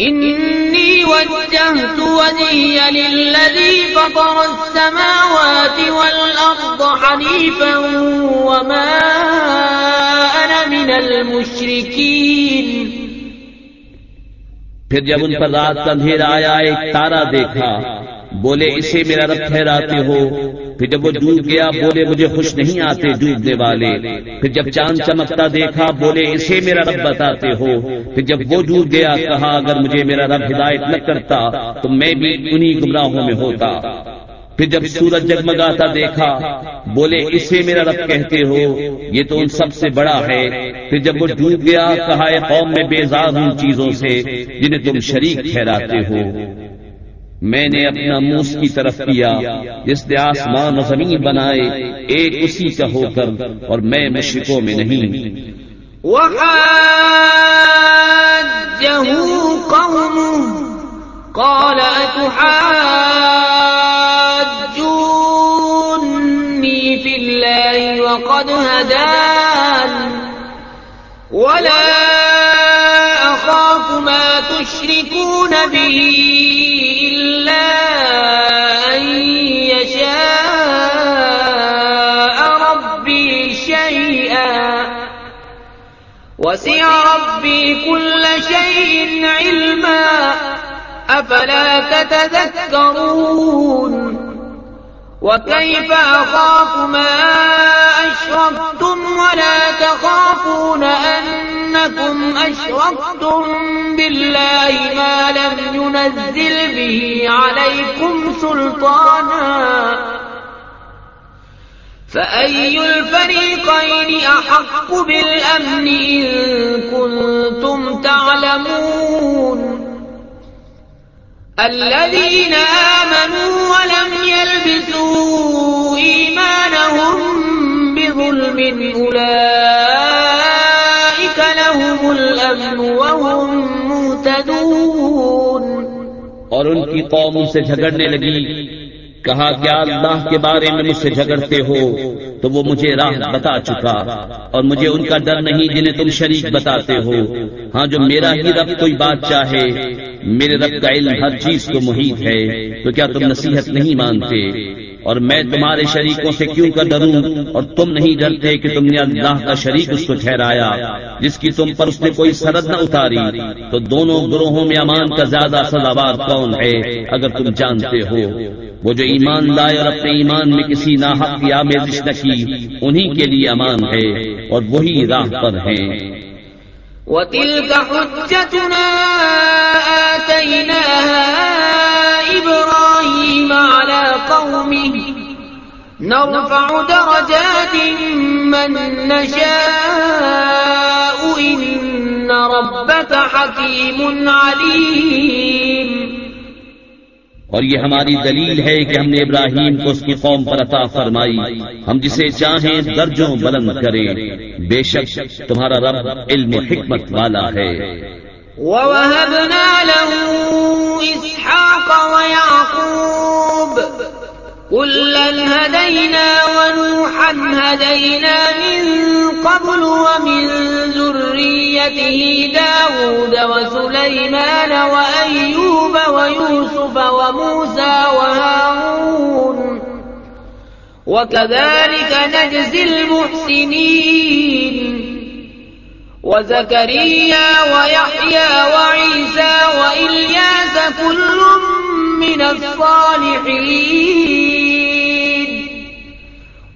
إني وجهت وجهي للذي فطر السماوات والأرض حنيفا وما أنا من المشركين. پھر جب ان پر رات کا اندھیرا آیا، ایک تارا دیکھا۔ بولے، اسے میرا رب ٹھہراتے ہو۔ پھر جب وہ ڈوب گیا، بولے، مجھے خوش نہیں آتے ڈوبنے والے۔ پھر جب چاند چمکتا دیکھا، بولے، اسے میرا رب بتاتے ہو۔ پھر جب وہ ڈوب گیا، کہا، اگر مجھے میرا رب ہدایت نہ کرتا، تو میں بھی انہی گمراہوں میں ہوتا۔ پھر جب سورج جگمگاتا دیکھا، بولے، اسے میرا رب کہتے ہو۔ یہ تو ان سب سے بڑا ہے۔ پھر جب وہ ڈوب گیا، کہا قوم میں بیزار ہوں چیزوں سے، جنہیں تم شریک ٹھہراتے ہو۔ میں نے اپنا منہ کی طرف کیا، جس نے آسمان و زمین بنائے، ایک اسی کا ہو کر، اور میں مشرقوں میں نہیں۔ قال أتحاجوني في الله وقد هدان، ولا أخاف ما تشركون به وسع ربي كل شيء علما أفلا تتذكرون وكيف أخاف ما أشركتم ولا تخافون أنكم أشركتم بالله ما لم ينزل به عليكم سلطانا فأي الفريقين أحق بالأمن إن كنتم تعلمون الذين آمنوا ولم يلبسوا إيمانهم بظلم أولئك لهم الأمن وهم مهتدون اور ان کی قوم ان سے جھگڑنے لگی کہا، کیا اللہ کے بارے میں مجھ سے جھگڑتے ہو؟ تو وہ مجھے راہ بتا چکا اور مجھے ان کا ڈر نہیں جنہیں تم شریک بتاتے ہو۔ ہاں جو میرا ہی رب کوئی بات چاہے، میرے رب کا علم ہر چیز کو محیط ہے، تو کیا تم نصیحت نہیں مانتے؟ اور میں تمہارے شریکوں سے کیوں کر ڈروں؟ اور تم نہیں ڈرتے کہ تم نے اللہ کا شریک اس کو ٹھہرایا، جس کی تم پر اس نے کوئی سرد نہ اتاری۔ تو دونوں گروہوں میں امان کا زیادہ سزاوار کون ہے، اگر تم جانتے ہو؟ وہ جو ایمان لائے اور اپنے ایمان میں کسی ناحق کی آمیزش نہ کی، انہی کے لیے امان ہے اور وہی راہ پر ہیں۔ وَتِلْكَ حُجَّتُنَا آتَيْنَاهَا إِبْرَاهِيمَ عَلَى قَوْمِهِ، نَرْفَعُ دَرَجَاتٍ مَّن نَّشَاءُ إِنَّ رَبَّكَ حَكِيمٌ عَلِيمٌ۔ اور یہ ہماری دلیل ہے کہ ہم نے ابراہیم کو اس کی قوم پر عطا فرمائی۔ ہم جسے چاہیں درجوں بلند کریں۔ بے شک تمہارا رب علم حکمت والا ہے۔ وَوَهَبْنَا لَهُ إِسْحَاقَ وَيَعْقُوبَ كُلًّا هَدَيْنَا وَنُوحًا هَدَيْنَا مِن قَبْلُ وَمِن ذُرِّيَّتِهِ دَاوُودَ وَسُلَيْمَانَ وَأَيُّوبَ وَيُوسُفَ وَمُوسَى وَهَارُونَ وَكَذَلِكَ نَجْزِي الْمُحْسِنِينَ وزكريا ويحيى وعيسى وإلياس كل من الصالحين.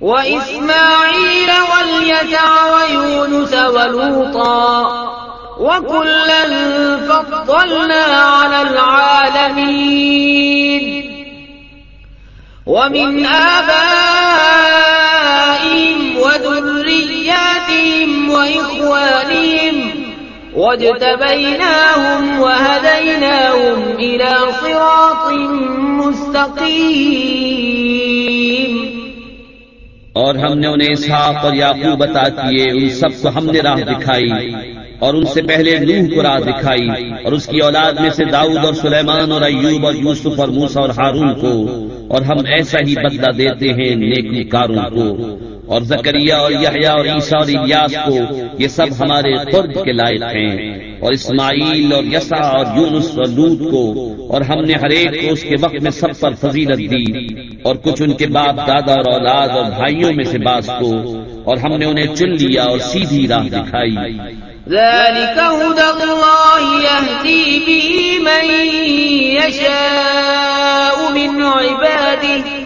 وإسماعيل واليسع ويونس ولوطا وكلا فضلنا على العالمين. ومن آبائهم وذرياتهم وإخوانهم واجتبيناهم وهديناهم إلى صراط مستقيم اور ہم نے انہیں اسحاق اور یعقوب عطا کیے، ان سب کو ہم نے راہ دکھائی، اور ان سے پہلے نوح کو راہ دکھائی، اور اس کی اولاد میں سے داؤد اور سلیمان اور ایوب اور یوسف اور موسا اور ہارون کو، اور ہم ایسا ہی بدلہ دیتے ہیں نیکی کاروں کو۔ اور زکریہ اور یحییٰ اور عیسیٰ اور الیاس کو یہ سب ہمارے قرب کے لائق ہیں۔ اور اسماعیل اور یسا اور یونس اور لوت کو اور ہم نے ہر ایک کو اس کے وقت میں سب پر فضیلت دی۔ اور کچھ ان کے باپ دادا اور اولاد اور بھائیوں میں سے باس کو اور ہم نے انہیں چن لیا اور سیدھی راہ دکھائی۔ ذلك هدى الله يهدي به من يشاء من عباده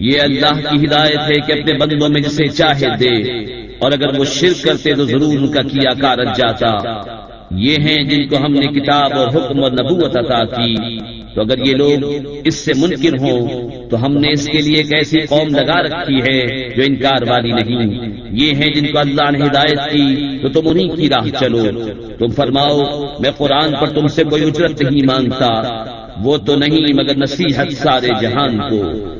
یہ اللہ کی ہدایت ہے کہ اپنے بندوں میں جسے چاہے دے۔ اور اگر وہ شرک کرتے تو ضرور ان کا کیا کارت جاتا۔ یہ ہیں جن کو ہم نے کتاب اور حکم اور نبوت عطا کی۔ تو اگر یہ لوگ اس سے منکر ہوں، تو ہم نے اس کے لیے ایک ایسی قوم لگا رکھی ہے جو انکار والی نہیں۔ یہ ہیں جن کو اللہ نے ہدایت کی، تو تم انہیں کی راہ چلو۔ تم فرماؤ، میں قرآن پر تم سے کوئی اجرت نہیں مانگتا۔ وہ تو نہیں، مگر نصیحت سارے جہان کو۔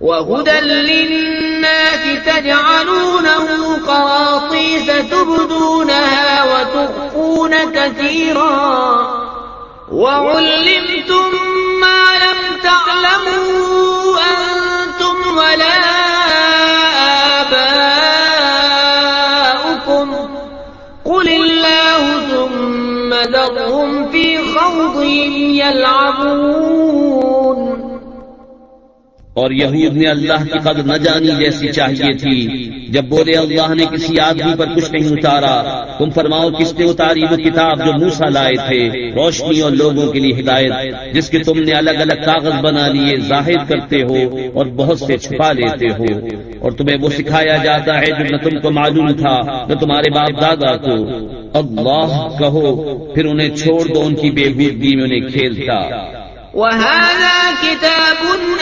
وهدى للناس تجعلونه قراطيس تبدونها وتخفون كثيرا وعلمتم ما لم تعلموا أنتم ولا آباؤكم قل الله ثم ذرهم في خوضهم يلعبون اور یہود نے اللہ کی قدر نہ جانی جیسی چاہیے تھی۔ جب بولے اللہ نے کسی آدمی پر کچھ نہیں اتارا، تم فرماؤ کس نے اتاری وہ کتاب جو موسا لائے تھے؟ روشنی اور لوگوں کے لیے ہدایت، جس کے تم نے الگ الگ کاغذ بنا لیے ظاہر کرتے ہو اور بہت سے چھپا لیتے ہو۔ اور تمہیں وہ سکھایا جاتا ہے جو نہ تم کو معلوم تھا، نہ تمہارے باپ دادا کو۔ اللہ کہو، پھر انہیں چھوڑ دو، ان کی بے میں انہیں کھیلتا۔ وهذا كتاب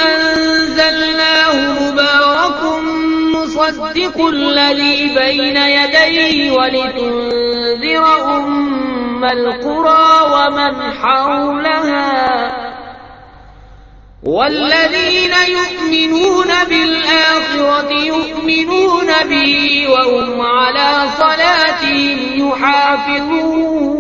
أنزلناه مبارك مصدق الذي بين يديه ولتنذر أم القرى ومن حولها والذين يؤمنون بالآخرة يؤمنون به وهم على صلاتهم يحافظون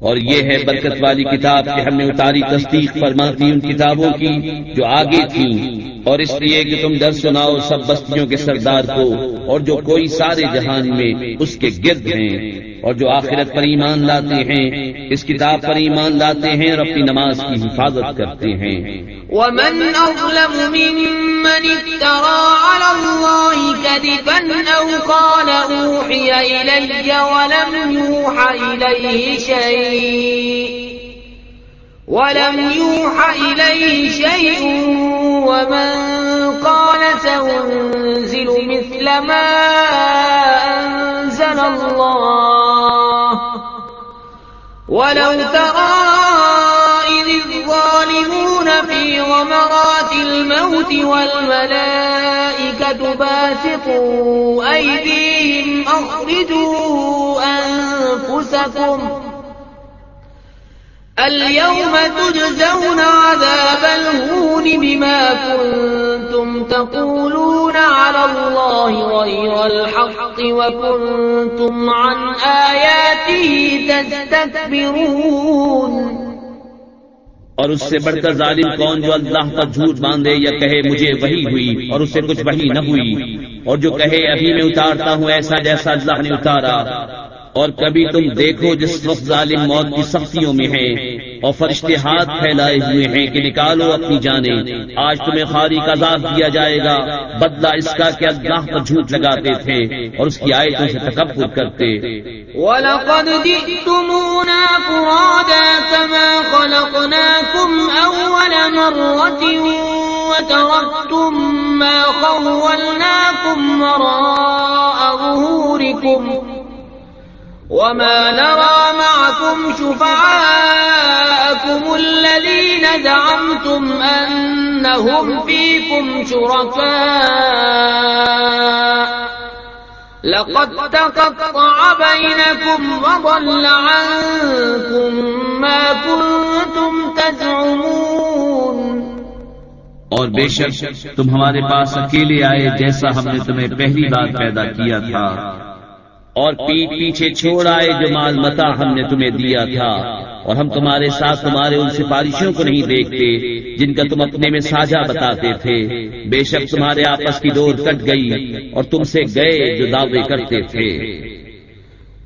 اور یہ ہے برکت والی کتاب کہ ہم نے اتاری تصدیق فرماتی ان کتابوں کی جو آگے تھیں اور اس لیے کہ تم ڈر سناؤ سب بستیوں کے سردار کو اور جو کوئی سارے جہان میں اس کے گرد ہیں۔ اور جو آخرت پر ایمان لاتے ہیں، اس کتاب پر ایمان لاتے ہیں، اور اپنی نماز کی حفاظت کرتے ہیں۔ ومن أظلم ممن افترى على الله كذبا أو قال أوحي إلي ولم يوحى إليه شيء، ولم يوحى إليه شيء، ومن قال سأنزل مثل ما أنزل أنزل الله. ولو ترى إذ الظالمون في غمرات الموت والملائكة باسطوا أيديهم أخرجوا أنفسكم اليوم تجزون عذاب الهون بما كنتم تقولون على الله غير الحق وكنتم عن آياته تستكبرون. اور اس سے بڑھ کر ظالم کون جو اللہ پر جھوٹ باندھے یا کہے مجھے وہی ہوئی اور اس سے کچھ وہی نہ ہوئی اور جو کہے ابھی میں اتارتا ہوں ایسا جیسا اللہ نے اتارا۔ اور کبھی تم دیکھو جس وقت ظالم موت کی سختیوں میں ہے اور فرشتے ہاتھ پھیلائے ہوئے ہیں کہ نکالو اپنی جانیں۔ آج تمہیں خاری کا عذاب دیا جائے گا۔ بدلہ اس کا کہ اللہ پر جھوٹ لگاتے تھے اور اس کی آیتوں سے تکبر کرتے۔ وَلَقَدْ جِئْتُمُونَا فُرَادَا كَمَا خَلَقْنَاكُمْ أَوَّلَ مَرَّةٍ وَتَرَكْتُمْ مَا خَوَّلْنَاكُمْ وَرَاءَ ظُهُورِكُمْ وما نرى معكم شفعاءكم الذين زعمتم أنهم فيكم شركاء لقد تقطع بينكم وضل عنكم ما كنتم تزعمون اور بے شک تم ہمارے پاس اکیلے آئے جیسا ہم نے تمہیں پہلی بار پیدا کیا تھا۔ اور پیٹ پیچھے چھوڑ آئے جو مال متا ہم نے تمہیں دیا تھا۔ اور ہم تمہارے ساتھ تمہارے ان سفارشوں کو نہیں دیکھتے جن کا تم اپنے میں ساجھا بتاتے تھے۔ بے شک تمہارے آپس کی دور کٹ گئی اور تم سے گئے جو دعوے کرتے تھے۔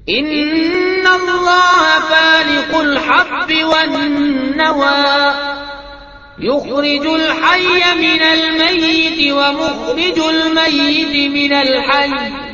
ان اللہ فالق الحب والنوى۔ يخرج الحي من الميت ومخرج الميت من الحي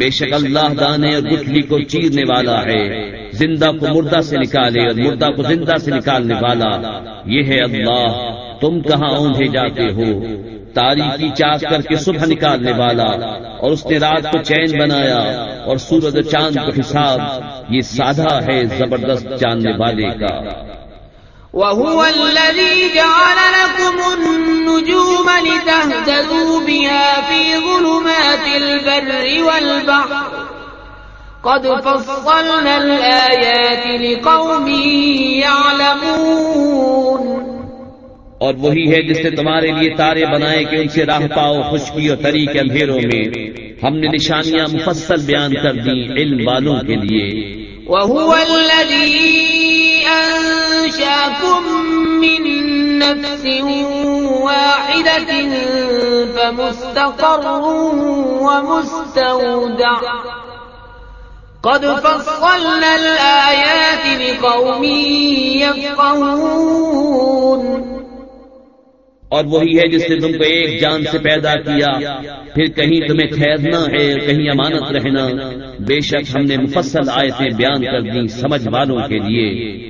بے شک اللہ دانے اور گٹھلی کو چیرنے والا ہے۔ زندہ کو مردہ سے نکالے اور مردہ کو زندہ سے نکالنے والا۔ یہ ہے اللہ۔ تم کہاں اوندھے جاتے ہو؟ تاریخی چاک کر کے صبح نکالنے والا۔ اور اس نے رات کو چین بنایا۔ اور سورج چاند کا حساب۔ یہ سادہ ہے زبردست جاننے والے کا۔ وهو الذي جعل لكم النجوم لتهتدوا بها في ظلمات البر والبحر. قد فصلنا الآيات لقوم يعلمون. اور وہی ہے جس نے تمہارے لیے تارے بنائے کہ ان سے راہ پاؤ خشکی اور تری کے اندھیروں میں۔ ہم نے نشانیاں مفصل بیان کر دی علم والوں کے لیے۔ وهو الذي أنشاكم من نفس واحدة فمستقر ومستودع. قد فصلنا الآيات لقوم يفقهون. اور وہی ہے جس نے تم کو ایک جان سے پیدا کیا، پھر کہیں تمہیں ٹھہرنا ہے، کہیں امانت رہنا۔ بے شک ہم نے مفصل آیتیں بیان کر دی سمجھ والوں کے لیے۔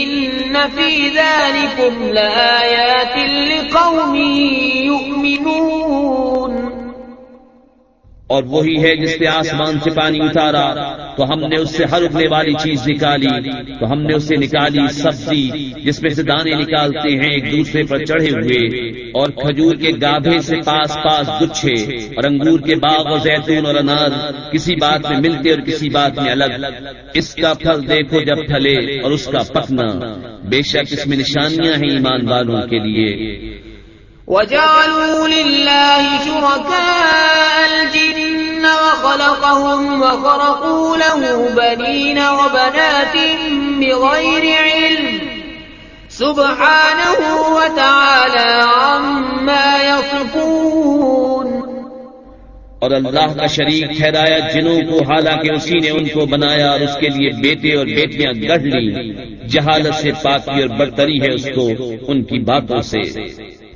ان في ذلكم لآيات لقوم يؤمنون اور وہی ہے جس نے آسمان سے پانی اتارا، تو ہم نے اس سے ہر اگنے والی چیز نکالی، تو ہم نے اسے نکالی سبزی، جس میں سے دانے نکالتے ہیں ایک دوسرے پر چڑھے ہوئے، اور کھجور کے گاھے سے پاس پاس گچھے، اور انگور کے باغ اور زیتون اور انار، کسی بات میں ملتے اور کسی بات میں الگ۔ اس کا پھل دیکھو جب پھلے، اور اس کا پکنا۔ بے شک اس میں نشانیاں ہیں ایمان والوں کے لیے۔ وجعلوا لله شركاء الجن وخلقهم وخرقوا له بنين وبنات بغير علم. سبحانه وتعالى عما يصفون. اور اللہ کا شریک ٹھہرایا جنوں کو، حالانکہ اسی نے ان کو بنایا اور اس کے لیے بیٹے اور بیٹیاں گڑھ لی جہالت سے پاکی اور برتری ہے اس کو، ان کی باتوں سے۔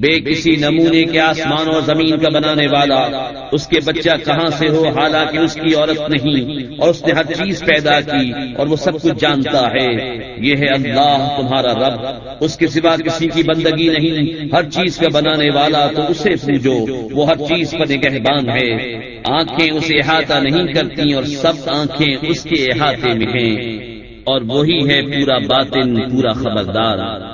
بے کسی نمونے کے آسمان اور زمین کا بنانے والا، اس کے بچہ کہاں سے ہو؟ حالانکہ اس کی عورت نہیں، اور اس نے ہر چیز پیدا کی، اور وہ سب کچھ جانتا ہے۔ یہ ہے اللہ، تمہارا رب۔ اس کے سوا کسی کی بندگی نہیں۔ ہر چیز کا بنانے والا تو اسے پوجو وہ ہر چیز پر نگہبان ہے۔ آنکھیں اسے احاطہ نہیں کرتی اور سب آنکھیں اس کے احاطے میں ہیں۔ اور وہی ہے پورا باطن، پورا خبردار۔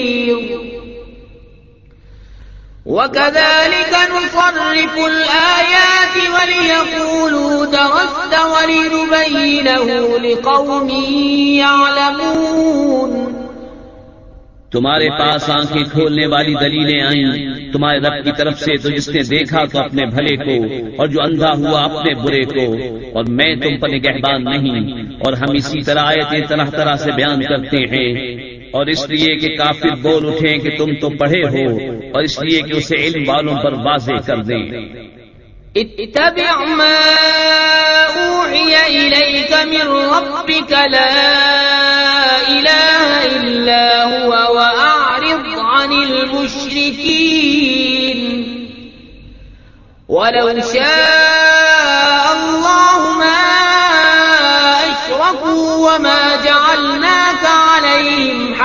وكذلك نصرف الآيات وليقولوا درست ولنبينه لقوم يعلمون. تمہارے پاس آنکھیں کھولنے والی دلیلیں آئیں، تمہارے رب کی طرف سے تو جس نے دیکھا تو اپنے بھلے کو اور جو اندھا ہوا اپنے برے کو، اور میں تم پر نگہبان نہیں، اور ہم اسی طرح آئے طرح طرح سے بیان کرتے ہیں۔ اور اس لیے کہ کافر بول اٹھیں کہ تم تو پڑھے ہو، اور اس لیے کہ اسے علم والوں پر واضح کر دیں۔ اتبع ما اوحی الیک من ربک لا الہ الا ہوا واعرض عن المشرکین۔ ولو شاء اللہ ما اشرکوا وما جعلناك عليهم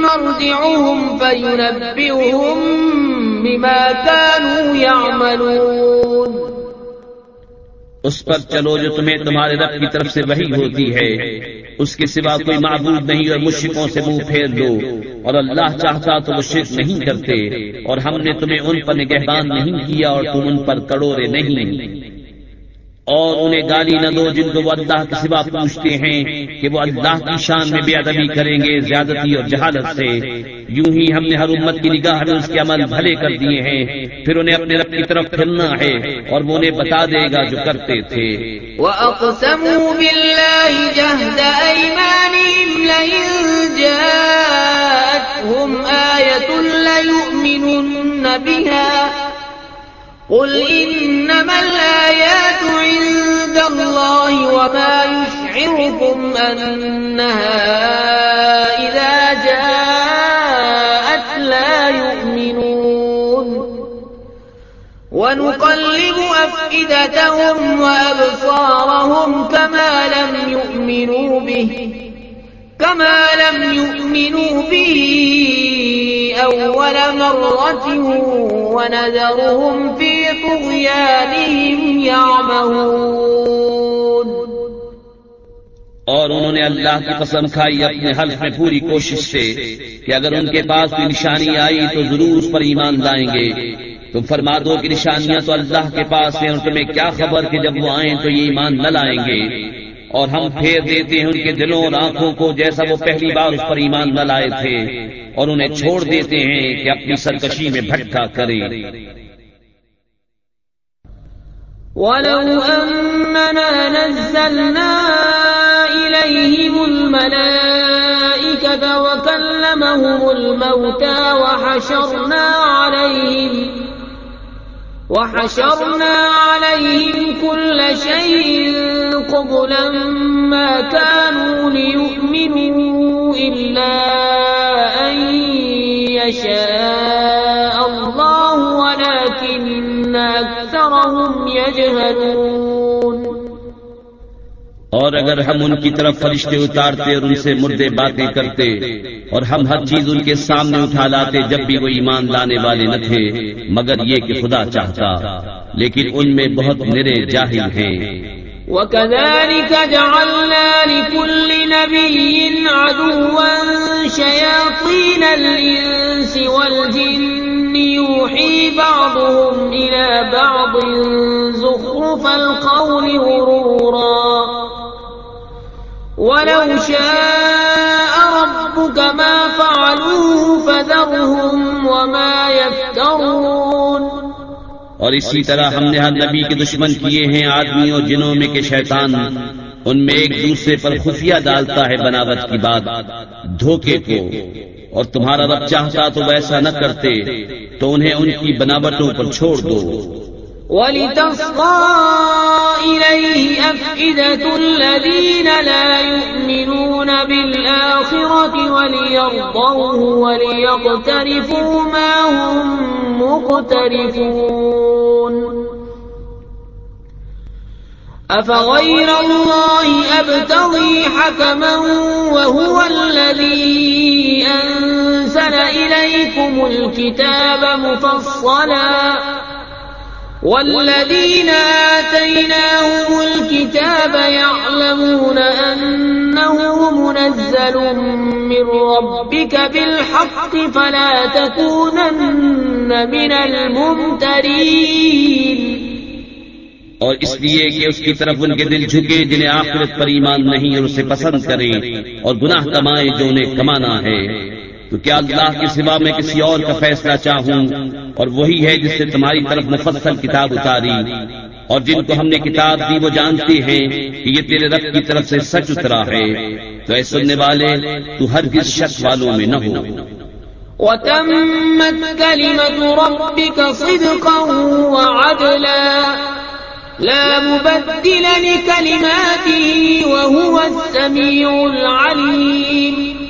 مرجعهم فينبئهم بما كانوا يعملون. اس پر چلو جو تمہیں تمہارے رب کی طرف سے وہی ہوتی ہے۔ اس کے سوا کوئی معبود نہیں اور مشرقوں سے منہ پھیر دو۔ اور اللہ چاہتا تو وہ شرک نہیں کرتے۔ اور ہم نے تمہیں ان پر نگہبان نہیں کیا اور تم ان پر کڑوڑے نہیں۔ اور انہیں گالی نہ دو جن کو وہ اللہ کے سوا پوچھتے ہیں کہ وہ اللہ کی شان میں بے ادبی کریں گے، زیادتی اور جہالت سے۔ یوں ہی ہم نے ہر امت کی نگاہ میں اس کے عمل بھلے کر دیے ہیں۔ پھر انہیں اپنے رب کی طرف پھرنا ہے اور وہ انہیں بتا دے گا جو کرتے تھے۔ وَأَقْسَمُوا بِاللَّهِ جَهْدَ أَيْمَانِهِمْ لَئِن جَاءَتْهُمْ آيَةٌ بِهَا قل إنما الآيات عند الله وما يشعركم أنها إذا جاءت لا يؤمنون ونقلب أفئدتهم وأبصارهم كما لم يؤمنوا به كما لم يؤمنوا به أول مرة ونذرهم في طغيانهم يعمهون. اور انہوں نے اللہ کی قسم کھائی اپنے حلف میں پوری کوشش سے کہ اگر ان کے پاس کوئی نشانی آئی تو ضرور اس پر ایمان لائیں گے۔ تم فرما دو کہ نشانیاں تو اللہ کے پاس ہیں اور تمہیں کیا خبر کہ جب وہ آئیں تو یہ ایمان نہ لائیں گے۔ اور ہم پھیر دیتے ہیں ان کے دلوں اور آنکھوں کو جیسا وہ پہلی بار اس پر ایمان نہ لائے تھے اور انہیں چھوڑ دیتے ہیں کہ اپنی سرکشی میں بھٹکا کریں۔ ولو أننا نزلنا إليهم الملائكة وكلمهم الموتى وحشرنا عليهم وحشرنا عليهم كل شيء قبلا ما كانوا ليؤمنوا إلا أن يشاء الله، ولكن أكثرهم يجهلون. اور اگر ہم ان کی طرف فرشتے اتارتے اور ان سے مردے باتیں کرتے اور ہم ہر چیز ان کے سامنے اٹھا لاتے جب بھی وہ ایمان لانے والے نہ تھے، مگر یہ کہ خدا چاہتا، لیکن ان میں بہت نرے جاہل ہیں۔ وكذلك جعلنا لكل نبي عدوا شياطين الإنس والجن يوحي بعضهم إلى بعض زخرف القول غرورا ولو شاء ربك ما فعلوه فذرهم وما يفترون. اور اسی طرح ہم نے ہر نبی کے دشمن کیے ہیں آدمی اور جنوں میں کے شیطان ان میں ایک دوسرے پر خفیہ ڈالتا ہے بناوٹ کی بات، دھوکے کو۔ اور تمہارا رب چاہتا تو ویسا نہ کرتے، تو انہیں ان کی بناوٹوں پر چھوڑ دو۔ ولتصغى إليه أفئدة الذين لا يؤمنون بالآخرة وليرضوه وليقترفوا ما هم مقترفون. أفغير الله أبتغي حكما وهو الذي أنزل إليكم الكتاب مفصلا والذين آتيناهم الكتاب يعلمون أنه منزل من ربك بالحق فلا تكونن من الممترين. اور اس لیے کہ اس کی طرف ان کے دل جھکے جنہیں آخرت پر ایمان نہیں اور اسے پسند کریں اور گناہ کمائے جو انہیں کمانا ہے۔ تو کیا اللہ کے سوا میں کسی اور کا فیصلہ چاہوں اور وہی ہے جس سے تمہاری طرف مفصل کتاب اتاری اور جن کو ہم نے کتاب دی وہ جانتے ہیں کہ یہ تیرے رب کی طرف سے سچ اترا ہے۔ تو اے سننے والے، تو ہر کس شخص والوں میں نہ ہو۔ وتمت كلمة ربك صدقا وعدلا، لا مبدل لكلماته وهو السميع العليم۔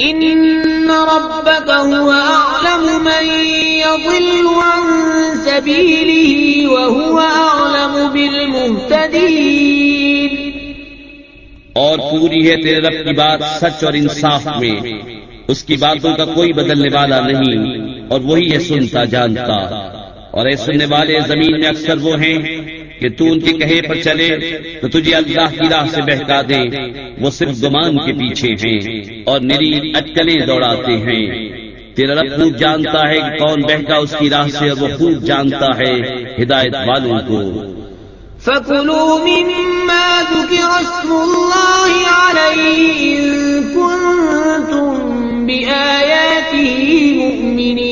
ربك هو من يضل عن سبيله وهو بالمهتدين. اور پوری ہے تیرے رب کی بات سچ اور انصاف میں۔ اس کی باتوں کا کوئی بدلنے والا نہیں اور وہی ہے سنتا جانتا۔ اور اے سننے والے زمین میں اکثر وہ ہیں کہ تو ان کے کہے پر چلے تو تجھے اللہ کی راہ سے بہکا دے وہ صرف گمان کے پیچھے ہیں اور نری اٹکلیں دوڑاتے ہیں۔ تیرا رب خوب جانتا ہے کہ کون بہکا اس کی راہ سے اور وہ خوب جانتا ہے ہدایت والوں کو۔ فكلوا مما ذكر اسم الله عليه إن كنتم بآياته مؤمنين۔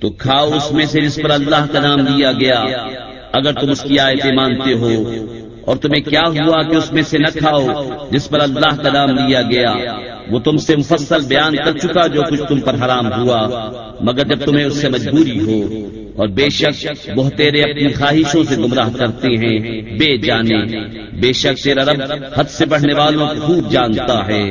تو کھاؤ اس میں سے جس پر اللہ کا نام دیا گیا، اگر تم اس کی آیتیں مانتے ہو۔ اور تمہیں کیا ہوا کہ اس میں سے نہ کھاؤ جس پر اللہ کا نام لیا گیا؟ وہ تم سے مفصل بیان کر چکا جو کچھ تم پر حرام ہوا، مگر جب تمہیں اس سے مجبوری ہو، اور بے شک وہ تیرے اپنی خواہشوں سے گمراہ کرتے ہیں، بے جانے۔ بے شک تیرا رب حد سے بڑھنے والوں کو خوب جانتا ہے۔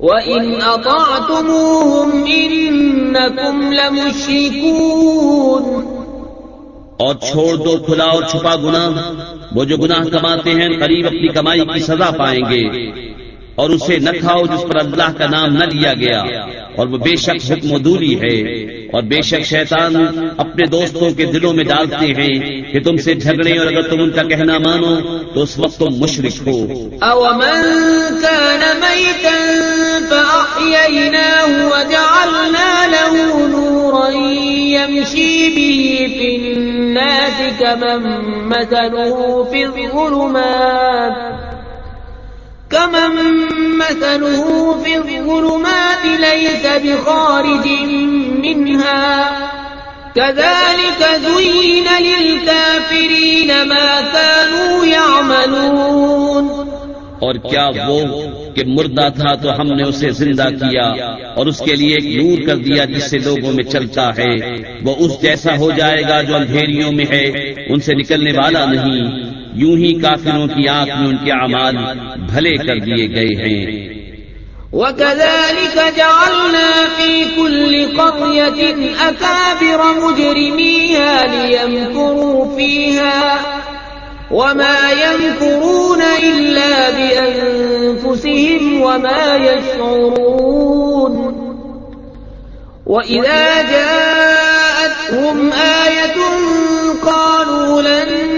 وَإِنْ أَطَعْتُمُوهُمْ إِنَّكُمْ لَمُشْرِكُونَ اور چھوڑ دو کھلا اور چھپا گناہ۔ وہ جو گناہ کماتے ہیں، قریب اپنی کمائی کی سزا پائیں گے۔ اور اسے نہ کھاؤ جس پر اللہ کا نام نہ لیا گیا۔ اور وہ بے شک حکم دوری ہے۔ اور بے شک شیطان اپنے دوستوں کے دلوں میں ڈالتے ہیں کہ تم سے جھگڑے اور اگر تم ان کا کہنا مانو تو اس وقت تم مشرق ہو۔ او من كان ميتا فأحييناه وجعلنا له نورا يمشي به في الناس كمن مثله في الظلمات كمن مثله في الظلمات ليس بخارج منها كذلك زين للكافرين ما كانوا يعملون اور کیا وہ کہ مردہ تھا تو ہم نے اسے زندہ کیا اور اس کے لیے ایک نور کر دیا جس سے لوگوں میں چلتا ہے۔ وہ اس جیسا ہو جائے گا جو اندھیریوں میں ہے۔ ان سے نکلنے والا نہیں۔ یوں ہی کافروں کی آنکھ میں ان کے اعمال بھلے کر دیے گئے ہیں۔ وكذلك جعلنا في كل قرية أكابر مجرميها ليمكروا فيها وما يمكرون إلا بأنفسهم وما يشعرون وإذا جاءتهم آية قالوا لن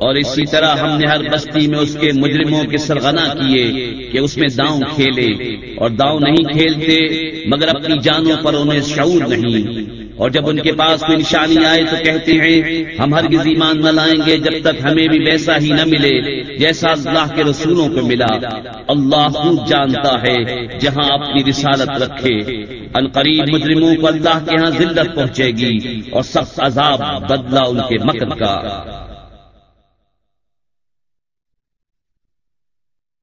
اور اسی طرح ہم نے ہر بستی میں اس کے مجرموں کے سرغنا کیے کہ اس میں داؤں کھیلے اور داؤں نہیں کھیلتے مگر اپنی جانوں پر انہیں شعور نہیں اور جب ان کے پاس کوئی نشانی آئے تو کہتے ہیں، ہم ہر ایمان نہ لائیں گے جب تک ہمیں بھی ویسا ہی نہ ملے جیسا اللہ کے رسولوں کو ملا۔ اللہ خوب جانتا ہے جہاں اپنی رسالت رکھے۔ ان قریب مجرموں کو اللہ کے ہاں ذلت پہنچے گی اور سخت عذاب بدلا ان کے مکر کا